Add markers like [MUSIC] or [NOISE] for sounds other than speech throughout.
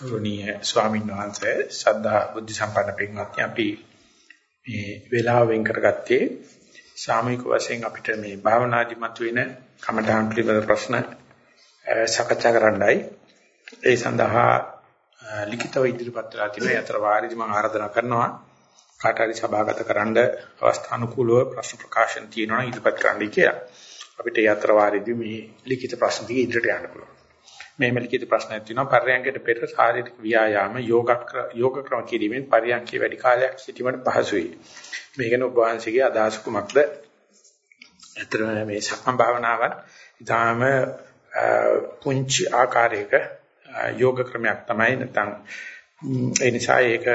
ගෞරවනීය ස්වාමීන් වහන්සේ සද්ධා බුද්ධ සම්පන්න පින්වත්නි අපි මේ වේලාව වෙන් කරගත්තේ සාමූහික වශයෙන් අපිට මේ භාවනාදි මතුවෙන කමඨාන් පිළිබඳ ප්‍රශ්න සාකච්ඡා කරන්නයි ඒ සඳහා ලිඛිතව ඉදිරිපත් වෙලා තියෙන අතර වාරිදි මම ආරාධනා කරනවා කාට හරි සභාගත කරන්න අවස්ථානුකූලව ප්‍රශ්න ප්‍රකාශන තියෙනවා ඉදිරිපත් කරන්නයි කියලා. අපිට ඒ අතර වාරිදි මේ ලිඛිත ප්‍රශ්න ටික ඉදිරියට යන්න පුළුවන්. මේ මෙලිකිත ප්‍රශ්නයක් තියෙනවා පර්යංකයට පෙර ශාරීරික ව්‍යායාම යෝග යෝග ක්‍රම කිරීමෙන් පර්යංකයේ වැඩි කාලයක් සිටීමට පහසුයි. මේකන ඔබ වහන්සේගේ අදහස් කුමක්ද? අතර මේ සක්මන් භාවනාවන් ඊටාම පුංචි ආකාරයක යෝග ක්‍රමයක් තමයි නැත්නම් ඒ නිසා ඒක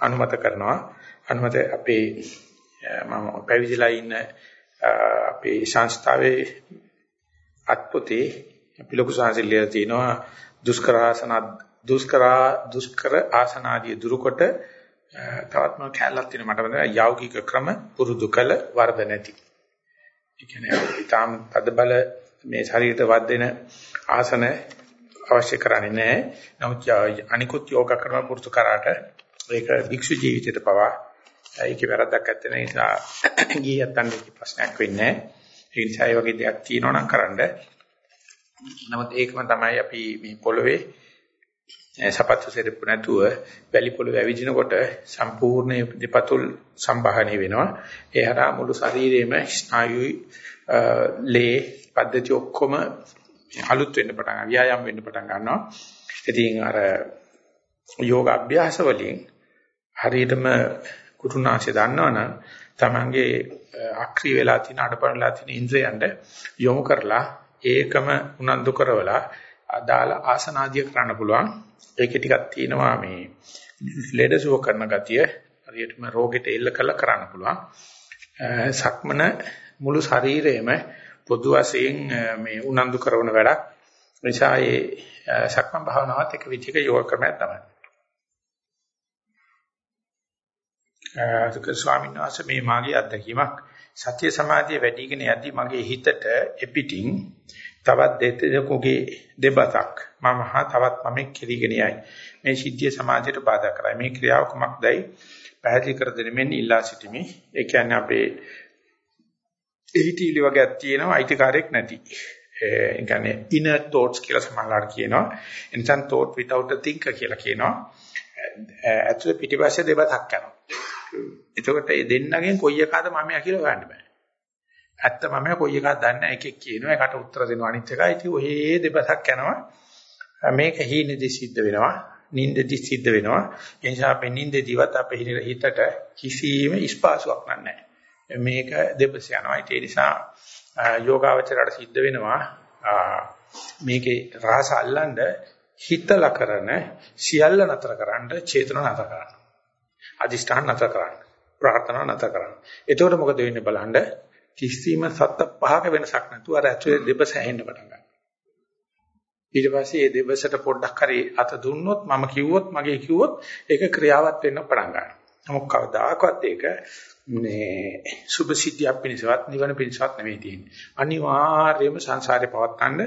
අනුමත කරනවා. අනුමත අපේ මම පැවිදිලා ඉන්න අපේ සංස්ථාවේ අත්පොතේ අපි ලොකු සංසිල්ලිය තියෙනවා දුෂ්කර ආසන දුෂ්කර දුෂ්කර ආසන ආදී දුරුකොට තවත් මම කැලලක් තියෙන මට මතකයි යෞගික ක්‍රම පුරුදු කළ වර්ධ නැති. ඒ කියන්නේ ඊටාම් තද බල මේ ශරීරයට වදින ආසන අවශ්‍ය කරන්නේ නැහැ. නමුත් අනිකුත් යෝග ක්‍රම පුරුදු කරාට ඒක භික්ෂු ජීවිතයට පවා ඒකේ වැරද්දක් නැත්තේ නිසා [COUGHS] ගියත් අන්නේ ප්‍රශ්නයක් වෙන්නේ නැහැ. ඒ නිසා ඒ වගේ දෙයක් තියෙනවා නම් කරන්න නමුත් ඒකම තමයි අපි මේ පොළවේ සපත්තු සෙරප්පු නැතුව වැලි පොළවේ ඇවිදිනකොට සම්පූර්ණ දෙපතුල් සම්බාහණය වෙනවා. ඒ හරහා මුළු ශරීරෙම ස්නායුයි ලේ පද්ධති ඔක්කොම අලුත් වෙන්න පටන් ගන්නවා. ව්‍යායාම වෙන්න පටන් ගන්නවා. ඉතින් අර යෝග අභ්‍යාස වලින් හරියටම කුරුණාංශය දන්නවනම් තමන්ගේ අක්‍රිය වෙලා තියෙන අඩපණලා තියෙන ඉන්ද්‍රයන්ට යොමු කරලා ඒකම උනන්දු කරවලා අදාළ ආසනාදිය කරන්න පුළුවන්. ඒකේ ටිකක් තියෙනවා මේ ලෙඩසුව කරන ගතිය හරියටම රෝගෙට එල්ල කළ කරන්න පුළුවන්. සක්මන මුළු ශරීරයම පොදු වශයෙන් මේ උනන්දු කරන වැඩක්. නිසා ඒ සක්මන් භාවනාවත් එක විදිහක යෝග ක්‍රමයක් තමයි. අද ස්වාමීන් වහන්සේ මේ මාගේ අත්දැකීමක් සත්‍ය සමාධිය වැඩිගෙන යද්දී මගේ හිතට එපිටින් තවත් දෙතෙකුගේ දෙබතක් මම හා තවත් මම කිරීගෙන යයි. මේ සිද්ධිය සමාජයට බාධා කරයි. මේ ක්‍රියාව කුමක්දයි පැහැදිලි කර දෙනෙමින් ඉල්ලා සිටිමි. ඒ කියන්නේ අපේ එහිටීලි වගේක් තියෙනවා අයිතිකාරයක් නැති. ඒ කියන්නේ inner thoughts කියලා සමහරවල් කියනවා. එනිසා thought without a thinker කියලා කියනවා. ඇතුලේ පිටිපස්සේ දෙබතක් යනවා. එතකොට මේ දෙන්නගෙන් කොයි එකද මමයා කියලා හොයන්න බෑ. ඇත්ත මමයා කොයි එකක්ද දන්නේ නැහැ එකෙක් කියනවා ඒකට උත්තර දෙනවා අනිත් එකයි. ඉතින් ඔහේ දෙපසක් යනවා. මේක හීනෙදි සිද්ධ වෙනවා. නින්දදි සිද්ධ වෙනවා. ඒ නිසා අපේ නින්දදිවත් අපේ හිතට කිසිම ස්පාසුවක් නැහැ. මේක දෙපස යනවා. ඒ නිසා යෝගාවචරයට සිද්ධ වෙනවා මේකේ රහස අල්ලන්න හිතලා කරන සියල්ල නතර කරන්න චේතන නතර කරන්න. අදිෂ්ඨාන නැතර කරන්න. ප්‍රාර්ථනා නැතර කරන්න. එතකොට මොකද වෙන්නේ බලන්න කිසිම සත්ත පහක වෙනසක් නැතුව අර ඇතුලේ දෙබස ඇහෙන්න පටන් ගන්නවා. ඊට පස්සේ මේ දෙබසට පොඩ්ඩක් හරි අත දුන්නොත් මම කිව්වොත් මගේ කිව්වොත් ඒක ක්‍රියාවත් වෙන්න පටන් ගන්නවා. නමුත් කවදාකවත් ඒක මේ සුභ සිද්ධියක් පිණිසවත් නිවන පිණිසවත් නෙවෙයි තියෙන්නේ. අනිවාර්යයෙන්ම සංසාරේ පවත්තන්න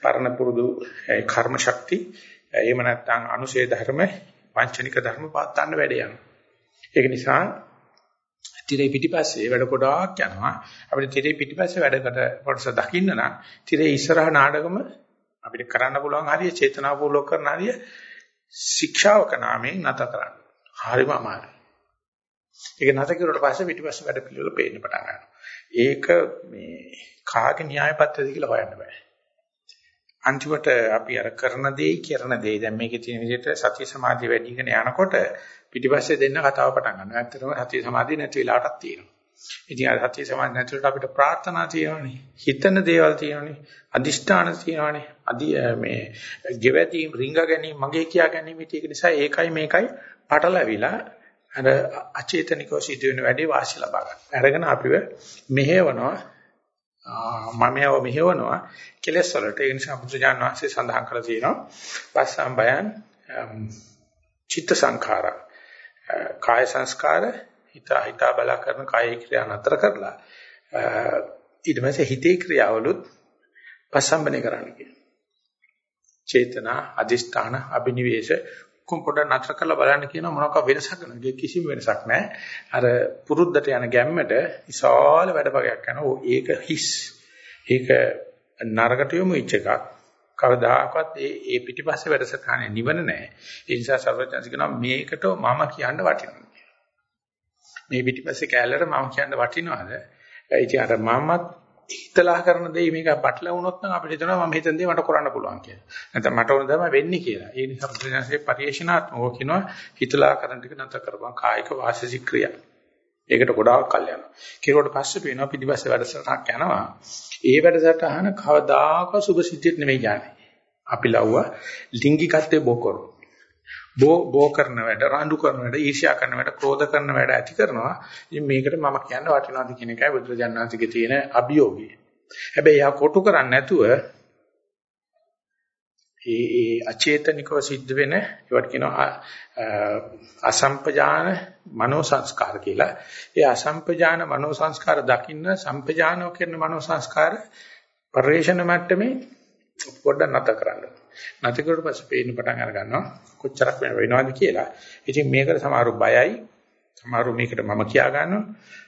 පරණ පුරුදු කර්ම ශක්ති එහෙම නැත්නම් අනුශේ ධර්ම පංචනික ධර්ම පවත්තන්න වැඩ යනවා. ඒක නිසා තිරේ පිටිපස්සේ වැඩ ගොඩාක් යනවා. අපිට තිරේ පිටිපස්සේ වැඩකට කොටස දකින්න නම් තිරේ ඉස්සරහ නාඩගම අපිට කරන්න පුළුවන් හරිය චේතනාපූර්වක කරන හරිය ශික්ෂාවක නාමයෙන් නැත කරන්න. හරිම අමාරුයි. ඒක නැත කරුවට පස්සේ පිටිපස්සේ වැඩ පිළිවෙල පේන්න පටන් ගන්නවා. ඒක මේ කාගේ න්‍යාය පත්‍රද කියලා හොයන්න බෑ. අන්තිමට අපි අර කරන දේ කරන දේ දැන් මේකේ තියෙන විදිහට සතිය සමාධිය වැඩිගෙන යනකොට පිටිපස්සේ දෙන්න කතාව පටන් ගන්නවා. ඇත්තටම සතිය සමාධිය නැති වෙලාවටක් තියෙනවා. ඉතින් අර සතිය සමාධිය නැතිවට අපිට ප්‍රාර්ථනා තියෙනවානේ. හිතන දේවල් තියෙනවානේ. අදිෂ්ඨාන තියෙනවානේ. අදි මේ ගෙවැදීම් රිංග ගැනීම මගේ කියා ගැනීම ඒක නිසා ඒකයි මේකයි පටලවිලා අර අචේතනිකව සිදුවෙන වැඩේ වාසි ලබා ගන්න. අරගෙන අපිව මෙහෙවනවා මමයව මෙහෙවනවා කෙලස් වලට ඒ නිසා බුදුජාන විශ්ේ සඳහන් කරලා තියෙනවා පස්සම් බයන් චිත්ත සංඛාරා කාය සංස්කාර හිත හිතා බලා කරන කාය ක්‍රියා නතර කරලා ඊට පස්සේ හිතේ ක්‍රියාවලුත් පස්සම්බනේ කරන්න කියනවා චේතනා අදිෂ්ඨාන අබිනිවේෂ කොම් පොඩ නතර කරලා බලන්න කියන මොනවාක වෙනසක් නැහැ. කිසිම වෙනසක් නැහැ. අර පුරුද්දට යන ගැම්මට විශාල වැඩපගයක් කරනවා. ඒක හිස්. ඒක නරකට යොමු වෙච්ච එකක්. කවදාකවත් ඒ ඒ පිටිපස්සේ වැඩසටහනේ නිවන නැහැ. ඒ නිසා සර්වඥාන්ස කියනවා මේකට මම කියන්න වටිනවා. මේ පිටිපස්සේ කැලලට මම කියන්න වටිනවද? ඒ ඉතින් අර මමත් හිතලා කරන දේ මේක පටල වුණොත් නම් අපිට හිතනවා මම හිතන දේ මට කරන්න පුළුවන් කියලා. නැත්නම් මට ඕන දේ වෙන්නේ කියලා. ඒ නිසා බුදුසසුනේ පරිේශනාත්මකව කියනවා හිතලා කරන ටික නැතර කරපන් කායික වාචික ක්‍රියා. ඒකට ගොඩාක් කල් යනවා. කිරුවට පස්සේ පේනවා පිටිපස්සේ වැඩසටහනක් යනවා. ඒ වැඩසටහන කවදාක සුභ සිද්ධියක් නෙමෙයි යන්නේ. අපි ලව්වා ලිංගිකත්වයේ බෝ කරනවා. බෝ බෝ කරන වැඩ, රණ්ඩු කරන වැඩ, ඊර්ෂ්‍යා කරන වැඩ, ක්‍රෝධ කරන වැඩ ඇති කරනවා. ඉතින් මේකට මම කියන්න වටිනවද කියන එකයි බුදුරජාණන්සේගේ තියෙන අභියෝගය. හැබැයි යා කොටු කරන්නේ නැතුව ඒ ඒ අචේතනිකව සිද්ධ වෙන ඒවට කියනවා අසම්පජාන මනෝ සංස්කාර කියලා. ඒ අසම්පජාන මනෝ සංස්කාර දකින්න සම්පජානව කියන මනෝ සංස්කාර පරිේශන මට්ටමේ පොඩ්ඩක් නැත කරන්න. නැති කරුවට පස්සේ පේන්න පටන් අර ගන්නවා කොච්චරක් වෙනවද කියලා. ඉතින් මේකට සමහරු බයයි. සමහරු මේකට මම කියා ගන්නවා.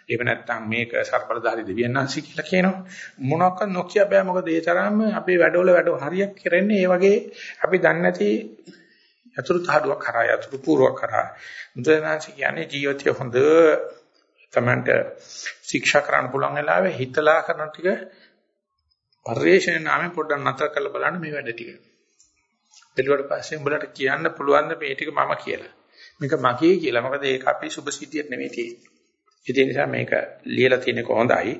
එහෙම නැත්නම් මේක සර්පලධාරී දෙවියන්වන්සි කියලා කියනවා. මොනවාක්වත් නොකිය බෑ මොකද ඒ තරම්ම අපේ වැඩවල වැඩ හරියක් කරන්නේ ඒ වගේ අපි දන්නේ නැති යතුරු තහඩුවක් කරා යතුරු පුරවක් කරා. මුද්‍රණාංශ කියන්නේ ජීවිතය හොඳ තමන්ට ශික්ෂා කරන්න පුළුවන් වෙලාවේ හිතලා කරන ටික පරිේශන නාමයෙන් පොඩ්ඩක් නතර කරලා බලන්න මේ වැඩ ටික. ඊට පස්සේ උඹලට කියන්න පුළුවන් මේ ටික මම කියලා. මේක මගේ කියලා. මොකද ඒක අපේ සුභ සිද්ධියක් නෙමෙයි තියෙන්නේ. ඒ නිසා මේක ලියලා තියෙන කොහොඳයි.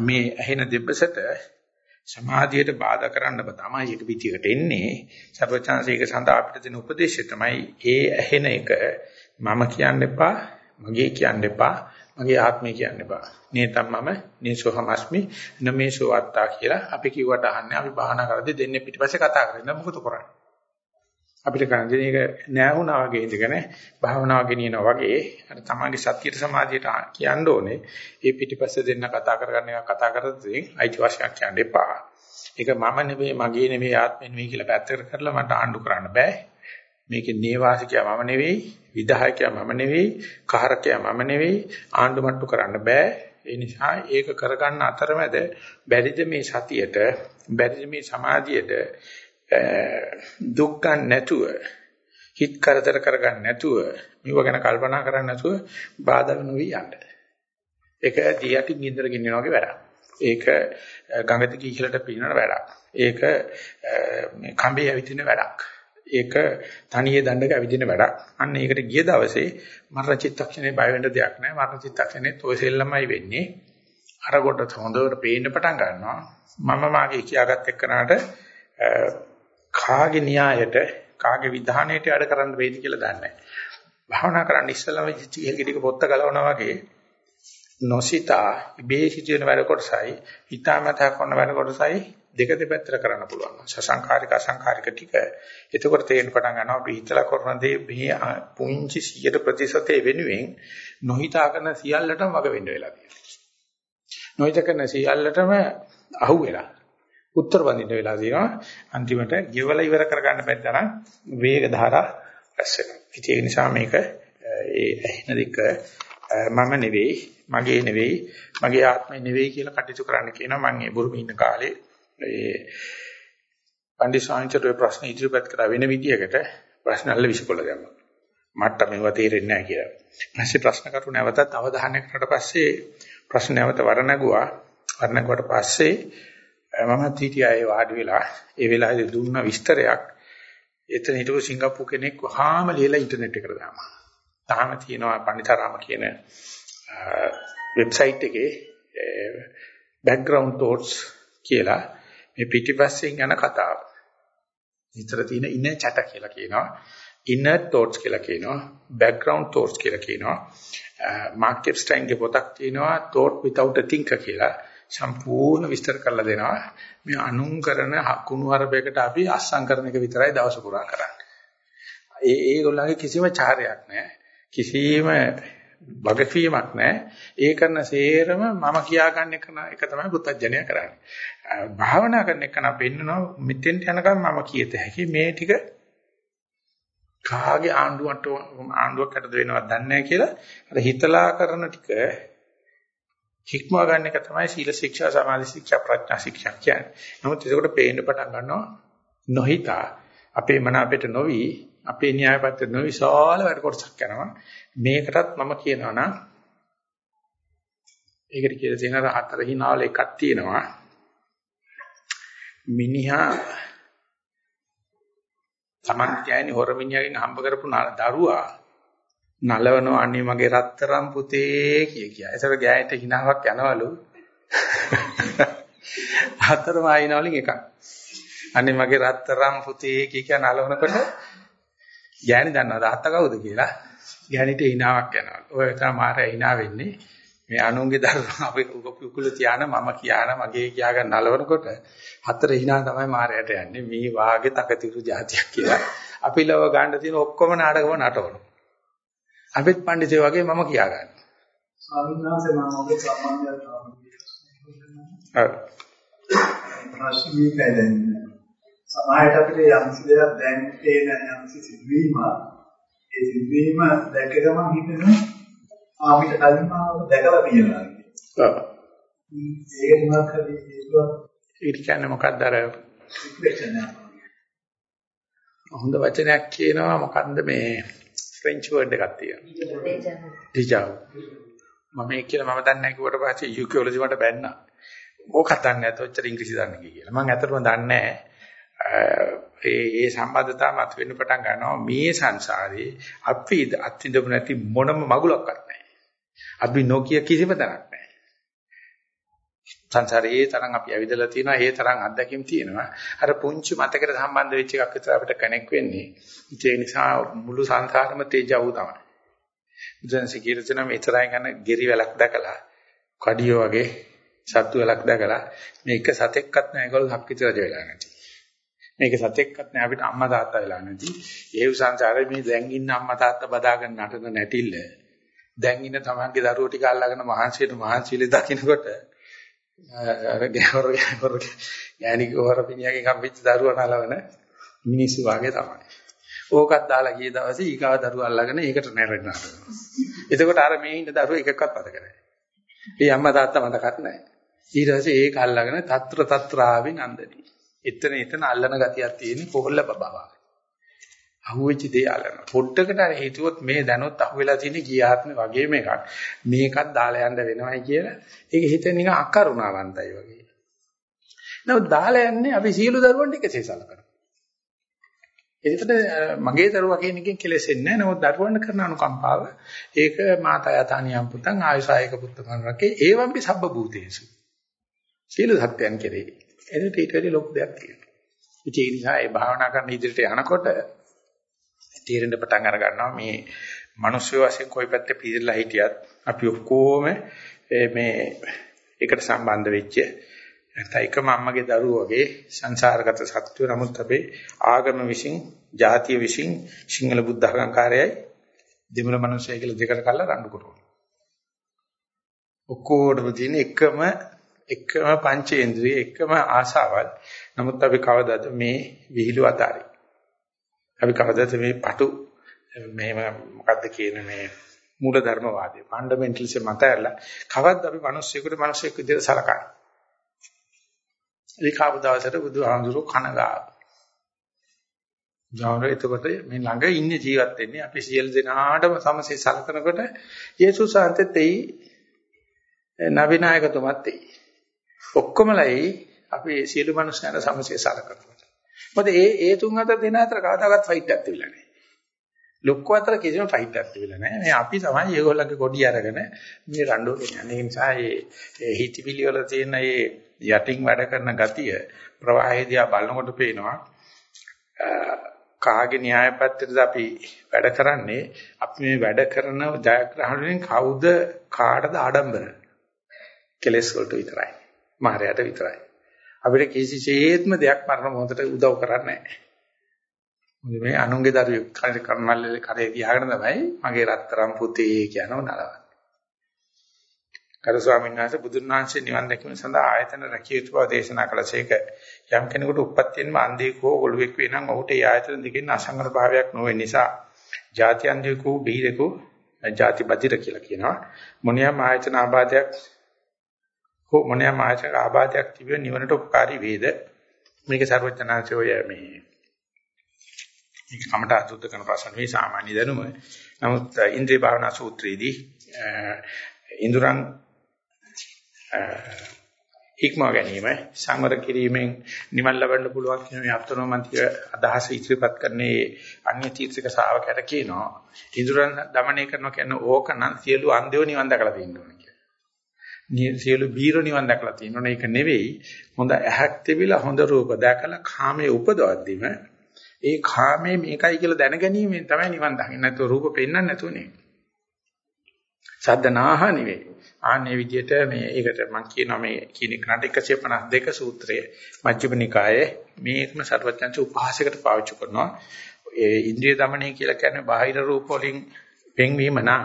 මේ ඇහෙන දෙබ්බසට සමාධියට බාධා කරන්න බ තමයි ඒක පිටියකට එන්නේ. සර්වචාන්සේක සඳහා අපිට දෙන උපදේශය තමයි ඒ ඇහෙන එක මම කියන්න එපා, මගේ කියන්න එපා, මගේ ආත්මය කියන්න එපා. නේතම් මම නේසෝහමස්මි නමේසෝ අත්තා කියලා අපි කිව්වට අහන්නේ අපි බාහනා කරද්දී දෙන්නේ පිටිපස්සේ කතා කරන්නේ මොකද කරන්නේ? අපිට කරන්නේ මේක නෑ වගේ ඉඳගෙන භාවනාව ගෙනියනවා වගේ අර තමන්ගේ සත්‍යයට සමාධියට කියන්න ඕනේ. ඒ පිටිපස්සේ දෙන්න කතා කරගන්න එක කතා කරද්දී අයිතිවාසිකම් කියන්න එපා. ඒක මම නෙවෙයි මගේ නෙවෙයි ආත්මෙ නෙවෙයි කියලා පැත්තකට කරලා මට ආණ්ඩු කරන්න බෑ. මේකේ නේවාසිකයා මම නෙවෙයි, විධායකයා මම නෙවෙයි, කාරකයා මම නෙවෙයි, ආණ්ඩු මට්ටු කරන්න බෑ. ඒ නිසා ඒක කරගන්න අතරමැද බැරිද මේ සතියට, බැරිද මේ සමාධියට දුක් ගන්න නැතුව හිත කරදර කරගන්න නැතුව මේව ගැන කල්පනා කරන්නේ නැතුව බාධා නොවි යන්න. ඒක දියටින් ගින්දර ගෙනියන වගේ වැඩක්. ඒක ගඟ දිගේ ඉහළට පිනන වැඩක්. ඒක මේ කඹේ ඇවිදින වැඩක්. ඒක තනියේ දණ්ඩක ඇවිදින වැඩක්. අන්න ඒකට ගිය දවසේ මරණ චිත්තක්ෂණේ බය වෙන්න දෙයක් නැහැ. මරණ චිත්තක්ෂණේ toy සෙල්ලමයි වෙන්නේ. අර කොට හොඳට පේන්න පටන් ගන්නවා. මම මාගේ කියාගත් එක්කනට කාගේ න්‍යායට කාගේ විධානයට වැඩ කරන්න වේද කියලා දන්නේ නැහැ. භාවනා කරන්න ඉස්සෙල්ලාම ජීල් ගෙඩික පොත්ත ගලවනවා වගේ නොසිතා ඉබේ සිදුවෙන වැඩ කොටසයි හිතාමතා කරන වැඩ කොටසයි දෙක දෙපැත්තට කරන්න පුළුවන්. සසංකාරික අසංකාරික ටික. එතකොට තේරෙන පටන් ගන්නවා අපි හිතලා කරන දේ මේ පුංචි 100 ප්‍රතිශතයේ වෙනුවෙන් නොහිතා කරන සියල්ලටම වග වෙන්න වෙලා තියෙනවා. නොහිතා කරන සියල්ලටම අහුවෙලා. උත්තර බඳින්න වෙලා තියෙනවා. අන්තිමට ගෙවල ඉවර කරගන්න බැරි තරම් වේග ධාරා රැස් වෙනවා. ඒ නිසා මේක ඒ ඇහෙන දෙක මම නෙවෙයි, මගේ නෙවෙයි, මගේ ආත්මය නෙවෙයි කියලා කටයුතු කරන්න කියනවා. මම ඒ බුරුමේ ඉන්න කාලේ ඒ පණ්ඩිත සාංචරේ ප්‍රශ්න ඉදිරිපත් කරා වෙන විදියකට ප්‍රශ්න අල්ල විසකොල දැම්මා. මට මේව තේරෙන්නේ නැහැ කියලා. ඊපස්සේ ප්‍රශ්න කරු නැවතත් අවධානය කරලා පස්සේ ප්‍රශ්න නැවත වරණගුවා. වරණගුවට පස්සේ මමත් හිටියා ඒ වාඩි වෙලා ඒ වෙලාවේදී දුන්න විස්තරයක් එතන හිටපු සිංගප්පූ කෙනෙක් වහාම ලියලා ඉන්ටර්නෙට් එකට දානවා. තාම තියෙනවා පණිතරාම කියන වෙබ්සයිට් එකේ background thoughts කියලා මේ පිටිපස්සෙන් යන කතාව. විතර තියෙන inner chat කියලා කියනවා. inner thoughts කියලා කියනවා. background thoughts කියලා කියනවා. මාක් කෙප්ස්ටයින්ගේ පොතක් තියෙනවා thought without a thinker කියලා. සම්පූර්ණ විස්තර කරලා දෙනවා. මේ අනුන් කරන කුණු හරපයකට අපි අස්සම් කරන එක විතරයි දවස පුරා කරන්නේ. ඒ ඒගොල්ලන්ගේ කිසිම චාරයක් නැහැ. කිසිම වගකීමක් නැහැ. ඒ කරන සේරම මම කියාගන්න එක එක තමයි පුත්තජනය කරන්නේ. භාවනා කරන එක නම් පෙන්නනවා මෙතෙන්ට යනකම් මම කියත හැකි මේ ටික කාගේ ආණ්ඩුවට ආණ්ඩුවකටද වෙනවද දන්නේ නැහැ කියලා අර හිතලා කරන ටික හික්මවා ගන්න එක තමයි සීල ශික්ෂා සමාධි ශික්ෂා ප්‍රඥා ශික්ෂා කියන්නේ. නමුත් ඒකට පේන්න පටන් ගන්නවා නොහිතා අපේ මන අපිට නොවි අපේ න්‍යාය පත්‍ර නොවිශාල වැඩ කොටසක් යනවා. මේකටත් මම කියනවා නම් ඒකට කියලා තියෙන හතර හිනාවල එකක් තියෙනවා. මිනිහා Taman කියන්නේ හොර මිනිහගෙන් හම්බ කරපු දරුවා නලවනවා අනේ මගේ රත්තරම් පුතේ කිය කිය. ඒසර ගෑයට හිනාවක් යනවලු. [LAUGHS] හතරම ආයිනවලින් එකක්. අනේ මගේ රත්තරම් පුතේ කිය කිය නලවනකොට ගෑණි දන්නවද අත්ත කවුද කියලා? ගෑණිට හිනාවක් යනවා. ඔය තමයි මාරයා හිනා වෙන්නේ. මේ අනුන්ගේ දරුවා අපි උකුල තියාන මම කියාන මගේ කියාගෙන නලවනකොට හතර හිනා තමයි මාරයට යන්නේ. මේ වාගේ තකතිරු જાතියක් කියලා. අපි ලව ගන්න තියෙන ඔක්කොම නාටකම නටවනවා. අපිත් පඬිතේ වගේ මම කියා ගන්නවා. ස්වාමීන් වහන්සේ මම ඔබේ සම්බන්ධයක් ඔව්. ප්‍රශ්නේ දැන් සමාජයට අපිට යම් දෙයක් දැන් තේන යම් සිදුවීම ඒ සිදුවීම දැක ගමන් හිතෙනවා ආමිට කලින් මම දැකලා තියෙනවා. ඔව්. ඒක මොකක්ද හේතුව? ඒක කියන්නේ මොකක්ද අර. හොඳ වචනයක් කියනවා මොකන්ද මේ ෆ්‍රෙන්ච් වර්ඩ් එකක් තියෙනවා. ඩිජාව්. මම ඒක කියලා මම දන්නේ නැහැ කිව්වට පස්සේ යුකියොලොජි මට බැන්නා. ඕක දන්නේ නැත ඔච්චර ඉංග්‍රීසි දන්නේ කියලා. මම ඇත්තටම දන්නේ නැහැ. ඒ ඒ සම්බන්ධතාව මත වෙන්න පටන් ගන්නවා මේ සංසාරේ අපි අත්විඳපු නැති මොනම මගුලක්වත් නැහැ. අපි නොකිය කිසිම තැනක් නැහැ. සංසාරේ තරම් අපි ඇවිදලා තියෙනවා, ඒ තරම් අත්දැකීම් තියෙනවා. අර පුංචි මතකයට සම්බන්ධ වෙච්ච එකක් විතර අපිට කනෙක් වෙන්නේ. ඒ නිසා මුළු සංසාරෙම තේජව තමයි. බුදුන්සේ කියන මෙතරයි ගන්න ගෙරි වැලක් දැකලා, කඩියෝ වගේ සත්තු වැලක් දැකලා මේක සතෙක්වත් නැහැ ඒගොල්ලෝ හක්කිත රජ වෙලා නැති. මේක සතෙක්වත් නැහැ අපිට අම්මා තාත්තා වෙලා නැති. ඒ සංසාරේ මේ දැන් ඉන්න අම්මා තාත්තා බදාගෙන නටන නැටිල්ල දැන් ඉන්න තමන්ගේ දරුවෝ ටික අල්ලගෙන මහන්සියට මහන්සියලි දකින්නකොට අර ගැවර ගැවර යෑනික වර පිනියගේ කම්පිච්ච දරුවා නලවන මිනිස්සු වාගේ තමයි. ඕකත් දාලා ගිය දවසේ ඊගාව දරුවා අල්ලගෙන ඒකට නැරෙනවා. එතකොට අර මේ ඉන්න දරුවෝ එකක්වත් මතක නැහැ. ඒ අම්මා තාත්තා මතකත් නැහැ. ඊට පස්සේ ඒක අල්ලගෙන తත්‍ර తත්‍රාවෙන් අන්දනි. එතන එතන අල්ලන ගතියක් තියෙන කොහොල්ල බබාවා. අහුවෙච්ච දේ අල්ලන. පොඩ්ඩකට අර හිතුවොත් මේ දැනොත් අහුවෙලා තියෙන ගියාත්මේ වගේම එකක්. මේකත් දාලා යන්න වෙනවයි කියලා. ඒක හිතෙන් නිකන් අකරුණාවන්තයි වගේ. නමුත් දාලා යන්නේ අපි සියලු දරුවන්ට එකසේ සලකනවා. ඒකට මගේ දරුවා කියන එකෙන් කෙලෙසෙන්නේ නැහැ. නමුත් දරුවන්ට කරන අනුකම්පාව ඒක මාතා යතානියම් පුතං ආයසායක පුත්තමනරකේ ඒවම්පි සබ්බ භූතේසු. සියලු සත්‍යයන් කෙරෙහි. එදිට ඊට වැඩි ලොකු දෙයක් තියෙනවා. ඒ නිසා ඒ භාවනා කරන ඉදිරියට යනකොට තීරෙන්න පටන් අර ගන්නවා මේ මිනිස්සු වශයෙන් කොයි පැත්තේ පිළිලා හිටියත් අපි ඔක්කොම මේ එකට සම්බන්ධ වෙච්ච නැත්නම් එකම අම්මගේ දරුවෝ වගේ සංසාරගත සත්‍යය නමුත් අපේ ආගම විසින් ජාතිය විසින් සිංහල බුද්ධ අහංකාරයයි දෙමළ මිනිස්සය කියලා දෙකට කල්ලා රණ්ඩු කරනවා. ඔක්කොටම තියෙන එකම එකම පංචේන්ද්‍රිය එකම ආසාවල්. නමුත් අපි කවදාද මේ විහිළු අතාරින්. අපි කවදාද මේ පටු මේ මොකද්ද කියන මේ මූල ධර්මවාදය ෆන්ඩමෙන්ටල්ස් මත ඇරලා කවද්ද අපි මිනිස්සුෙකුට මිනිස්සෙක් විදිහට සලකන්නේ. ඒ කාපු දවසට බුදුහාමුදුරුවෝ කනගා. ජානර එතකොට මේ ළඟ ඉන්නේ ජීවත් වෙන්නේ අපි සියලු දෙනාටම සමසේ සලකනකොට යේසුස් වහන්සේත් එයි නවිනායකතුමත් එයි. ඔක්කොමලයි අපි සියලු මනුස්සයන්ට සමසේ සලකනවා. මොකද ඒ ඒ තුන් අතර දෙන අතර කවදාකවත් ෆයිට් එකක් තිබිලා නැහැ. ලොක්ක අතර කිසිම ෆයිට් එකක් තිබිලා නැහැ. මේ අපි තමයි ඒගොල්ලන්ගේ කොඩි අරගෙන මේ රණ්ඩුව ගෙනියන්නේ. ඒ නිසා මේ හිතවිලි වල තියෙන මේ යටින් වැඩ කරන ගතිය ප්‍රවාහයේදී බලනකොට පේනවා කාගේ න්‍යාය පත්‍රයද අපි වැඩ කරන්නේ අපි මේ වැඩ කරන ජයග්‍රහණයෙන් කවුද කාටද ආඩම්බර කෙලස් වලට විතරයි මායයට විතරයි අපිට කිසිසේත්ම දෙයක් මරණ මොහොතට උදව් කරන්නේ නැහැ. මොකද මේ අනුන්ගේ දරුවෙක් කරේ කර්මල්ලේ කරේ තියාගෙන තමයි මගේ රත්තරම් පුතේ කියනව නලවන්නේ. කරු ස්වාමීන් වහන්සේ බුදුන් වහන්සේ නිවන් දැකීම සඳහා ආයතන රැකිය යුතු බව දේශනා කළසේක. යම් කෙනෙකුට උප්පත්තියෙන්ම අන්ධයෙක් හෝ ඔළුවෙක් වේ නම් ඔහුට ඒ ආයතන දෙකෙන් අසංගත භාවයක් නොවේ නිසා ಜಾති අන්ධයෙකු බීරෙකු ಜಾති බදිර කියලා කියනවා. මොනියම් ආයතන ආබාධයක් හෝ මොනෑම ආයතනක ආබාධයක් තිබිය නිවනට උපකාරී වේද මේක ਸਰවඥාන්සේ ඔය මේ මේක කමට අසුද්ධ කරන ප්‍රශ්න මේ සාමාන්‍ය දැනුම නමුත් ඉන්ද්‍රිය භාවනා සූත්‍රයේදී ඉඳුරන් ඉක්මව ගැනීම සංවර කිරීමෙන් නිවන් ලබන්න පුළුවන් කියන මේ අත්නෝමන්තික අදහස ඉදිරිපත් කරන්නේ අන්‍ය තීර්ථක ශ්‍රාවකයට කියනවා ඉඳුරන් দমনය කරනවා කියන ඕක නම් සියලු අන්දේව නිවන් දකලා තියෙනවා සියලු බීර නිවන් දැකලා තියෙනවනේ ඒක නෙවෙයි. හොඳ ඇහක් තිබිලා හොඳ රූප දැකලා කාමයේ උපදවද්දිම ඒ කාමයේ මේකයි කියලා දැනගැනීමෙන් තමයි නිවන් දකින්න. නැතුව රූප පෙන්වන්න නැතුව නේ සද්දනාහ නෙවෙයි. ආන්නේ විදිහට මේ ඒකට මම කියනවා මේ කියන එකට 152 සූත්‍රය මජ්ක්‍ධිම නිකායේ මේකම සර්වඥාන්තු උපහාසයකට පාවිච්චි කරනවා. ඒ ඉන්ද්‍රිය দমনය කියලා කියන්නේ බාහිර රූප වලින් පෙන්වීම නම්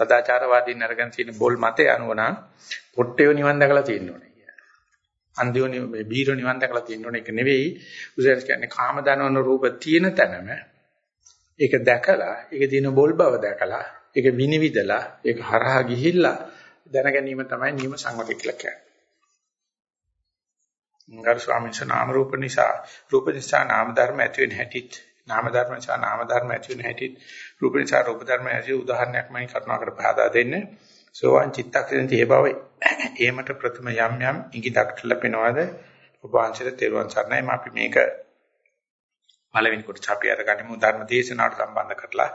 සදාචාරවාදීන් අරගෙන තියෙන බොල් මතය අනුව නම් පොට්ටේ නිවන් දැකලා තියෙන්න ඕනේ කියලා. අන්දියෝ මේ බීරෝ නිවන් දැකලා තියෙන්න ඕනේ ඒක නෙවෙයි. උසස් කියන්නේ කාම දනවන රූප තියෙන තැනම ඒක දැකලා ඒක තියෙන බොල් බව දැකලා ඒක විනිවිදලා ඒක හරහා ගිහිල්ලා දැන ගැනීම තමයි නියම සංවතය කියලා කියන්නේ. ගරු ස්වාමීන් වහන්සේ නාම රූප නිසා රූප නිසා නාම ධර්ම ඇති වෙන හැටිත් නාම ධර්ම නිසා නාම ධර්ම ඇති වෙන හැටිත් රූප නිසා රූප ධර්ම ඇති උදාහරණයක් මම කරුණාකර පහදා දෙන්නේ. සෝවාන් චිත්තක්ෂණති ඒ බව [COUGHS] ඒමට ප්‍රථම යම් යම් ඉඟිදක්ට ලැබෙනවාද? ඔබ වහන්සේට තෙරුවන් සරණයි. අපි මේක පළවෙනි කොටස අපි අරගනිමු. ධර්ම දේශනාවට සම්බන්ධ කරලා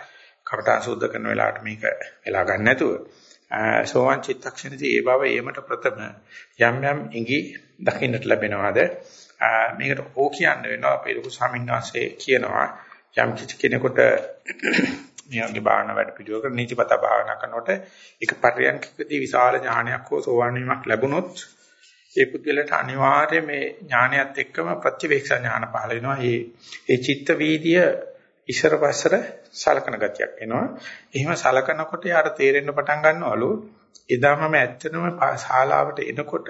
කමඨා සුද්ධ කරන වෙලාවට මේක වෙලා ගන්න නැතුව. සෝවාන් චිත්තක්ෂණදී ඒ බව ඒමට ප්‍රථම යම් යම් ඉඟි දකින්නට ලැබෙනවාද? මේකට ඕ කියන්න වෙනවා. අපේ ලොකු ස්වාමීන් වහන්සේ කියනවා. යම් කිසි කෙනෙකුට මේ වගේ භාවනා වැඩ පිළිවෙලක නීතිපත භාවනා කරනකොට එක පරියන්කදී විශාල ඥානයක් හෝ සෝවාන් වීමක් ලැබුණොත් ඒ පුද්ගලයාට අනිවාර්යයෙන් මේ ඥානයත් එක්කම ප්‍රතිවේක්ෂා ඥාන පහළ වෙනවා. ඒ ඒ චිත්ත වීදිය ඉස්සර පස්සර සලකන ගතියක් එනවා. එහෙම සලකනකොට යාර තේරෙන්න පටන් ගන්නවලු එදා මම ඇත්තටම ශාලාවට එනකොට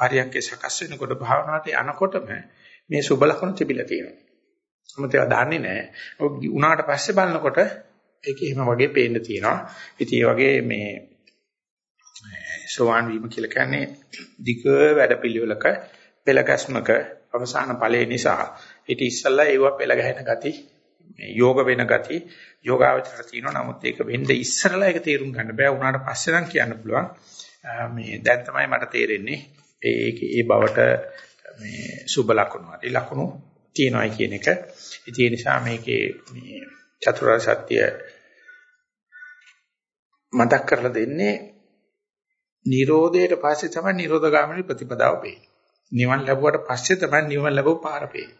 පරියන්කේ සකස් වෙනකොට භාවනාවට යනකොටම මේ සුබ ලක්ෂණ තිබිලා තියෙනවා. මොකද ඒවා දන්නේ නැහැ. ඔය උනාට පස්සේ බලනකොට ඒක එහෙම වගේ පේන්න තියෙනවා. ඉතින් ඒ වගේ මේ සෝවාන් වීම කියලා කියන්නේ ධික වැඩපිළිවෙලක පෙළ ගැස්මක අවසාන ඵලයේ නිසා. ඊට ඉස්සල්ලා ඒව පෙළ ගැහෙන ගති යෝග වෙන ගති යෝගාවචර තියෙනවා. නමුත් ඒක වෙන්න ඉස්සරලා ඒක තේරුම් ගන්න බෑ. උනාට පස්සේ නම් කියන්න පුළුවන්. මේ දැන් තමයි මට තේරෙන්නේ ඒක ඒ බවට මේ සුබ ලකුණු හරි ලකුණු තියෙනවායි කියන එක. ඉතින් ඒ නිසා මේකේ මේ චතුරාර්ය සත්‍ය මතක් කරලා දෙන්නේ නිරෝධයට පස්සේ තමයි නිරෝධගාමිනී ප්‍රතිපදාව පේන්නේ. නිවන් ලැබුවට පස්සේ තමයි නිවන් ලැබුව පාර පේන්නේ.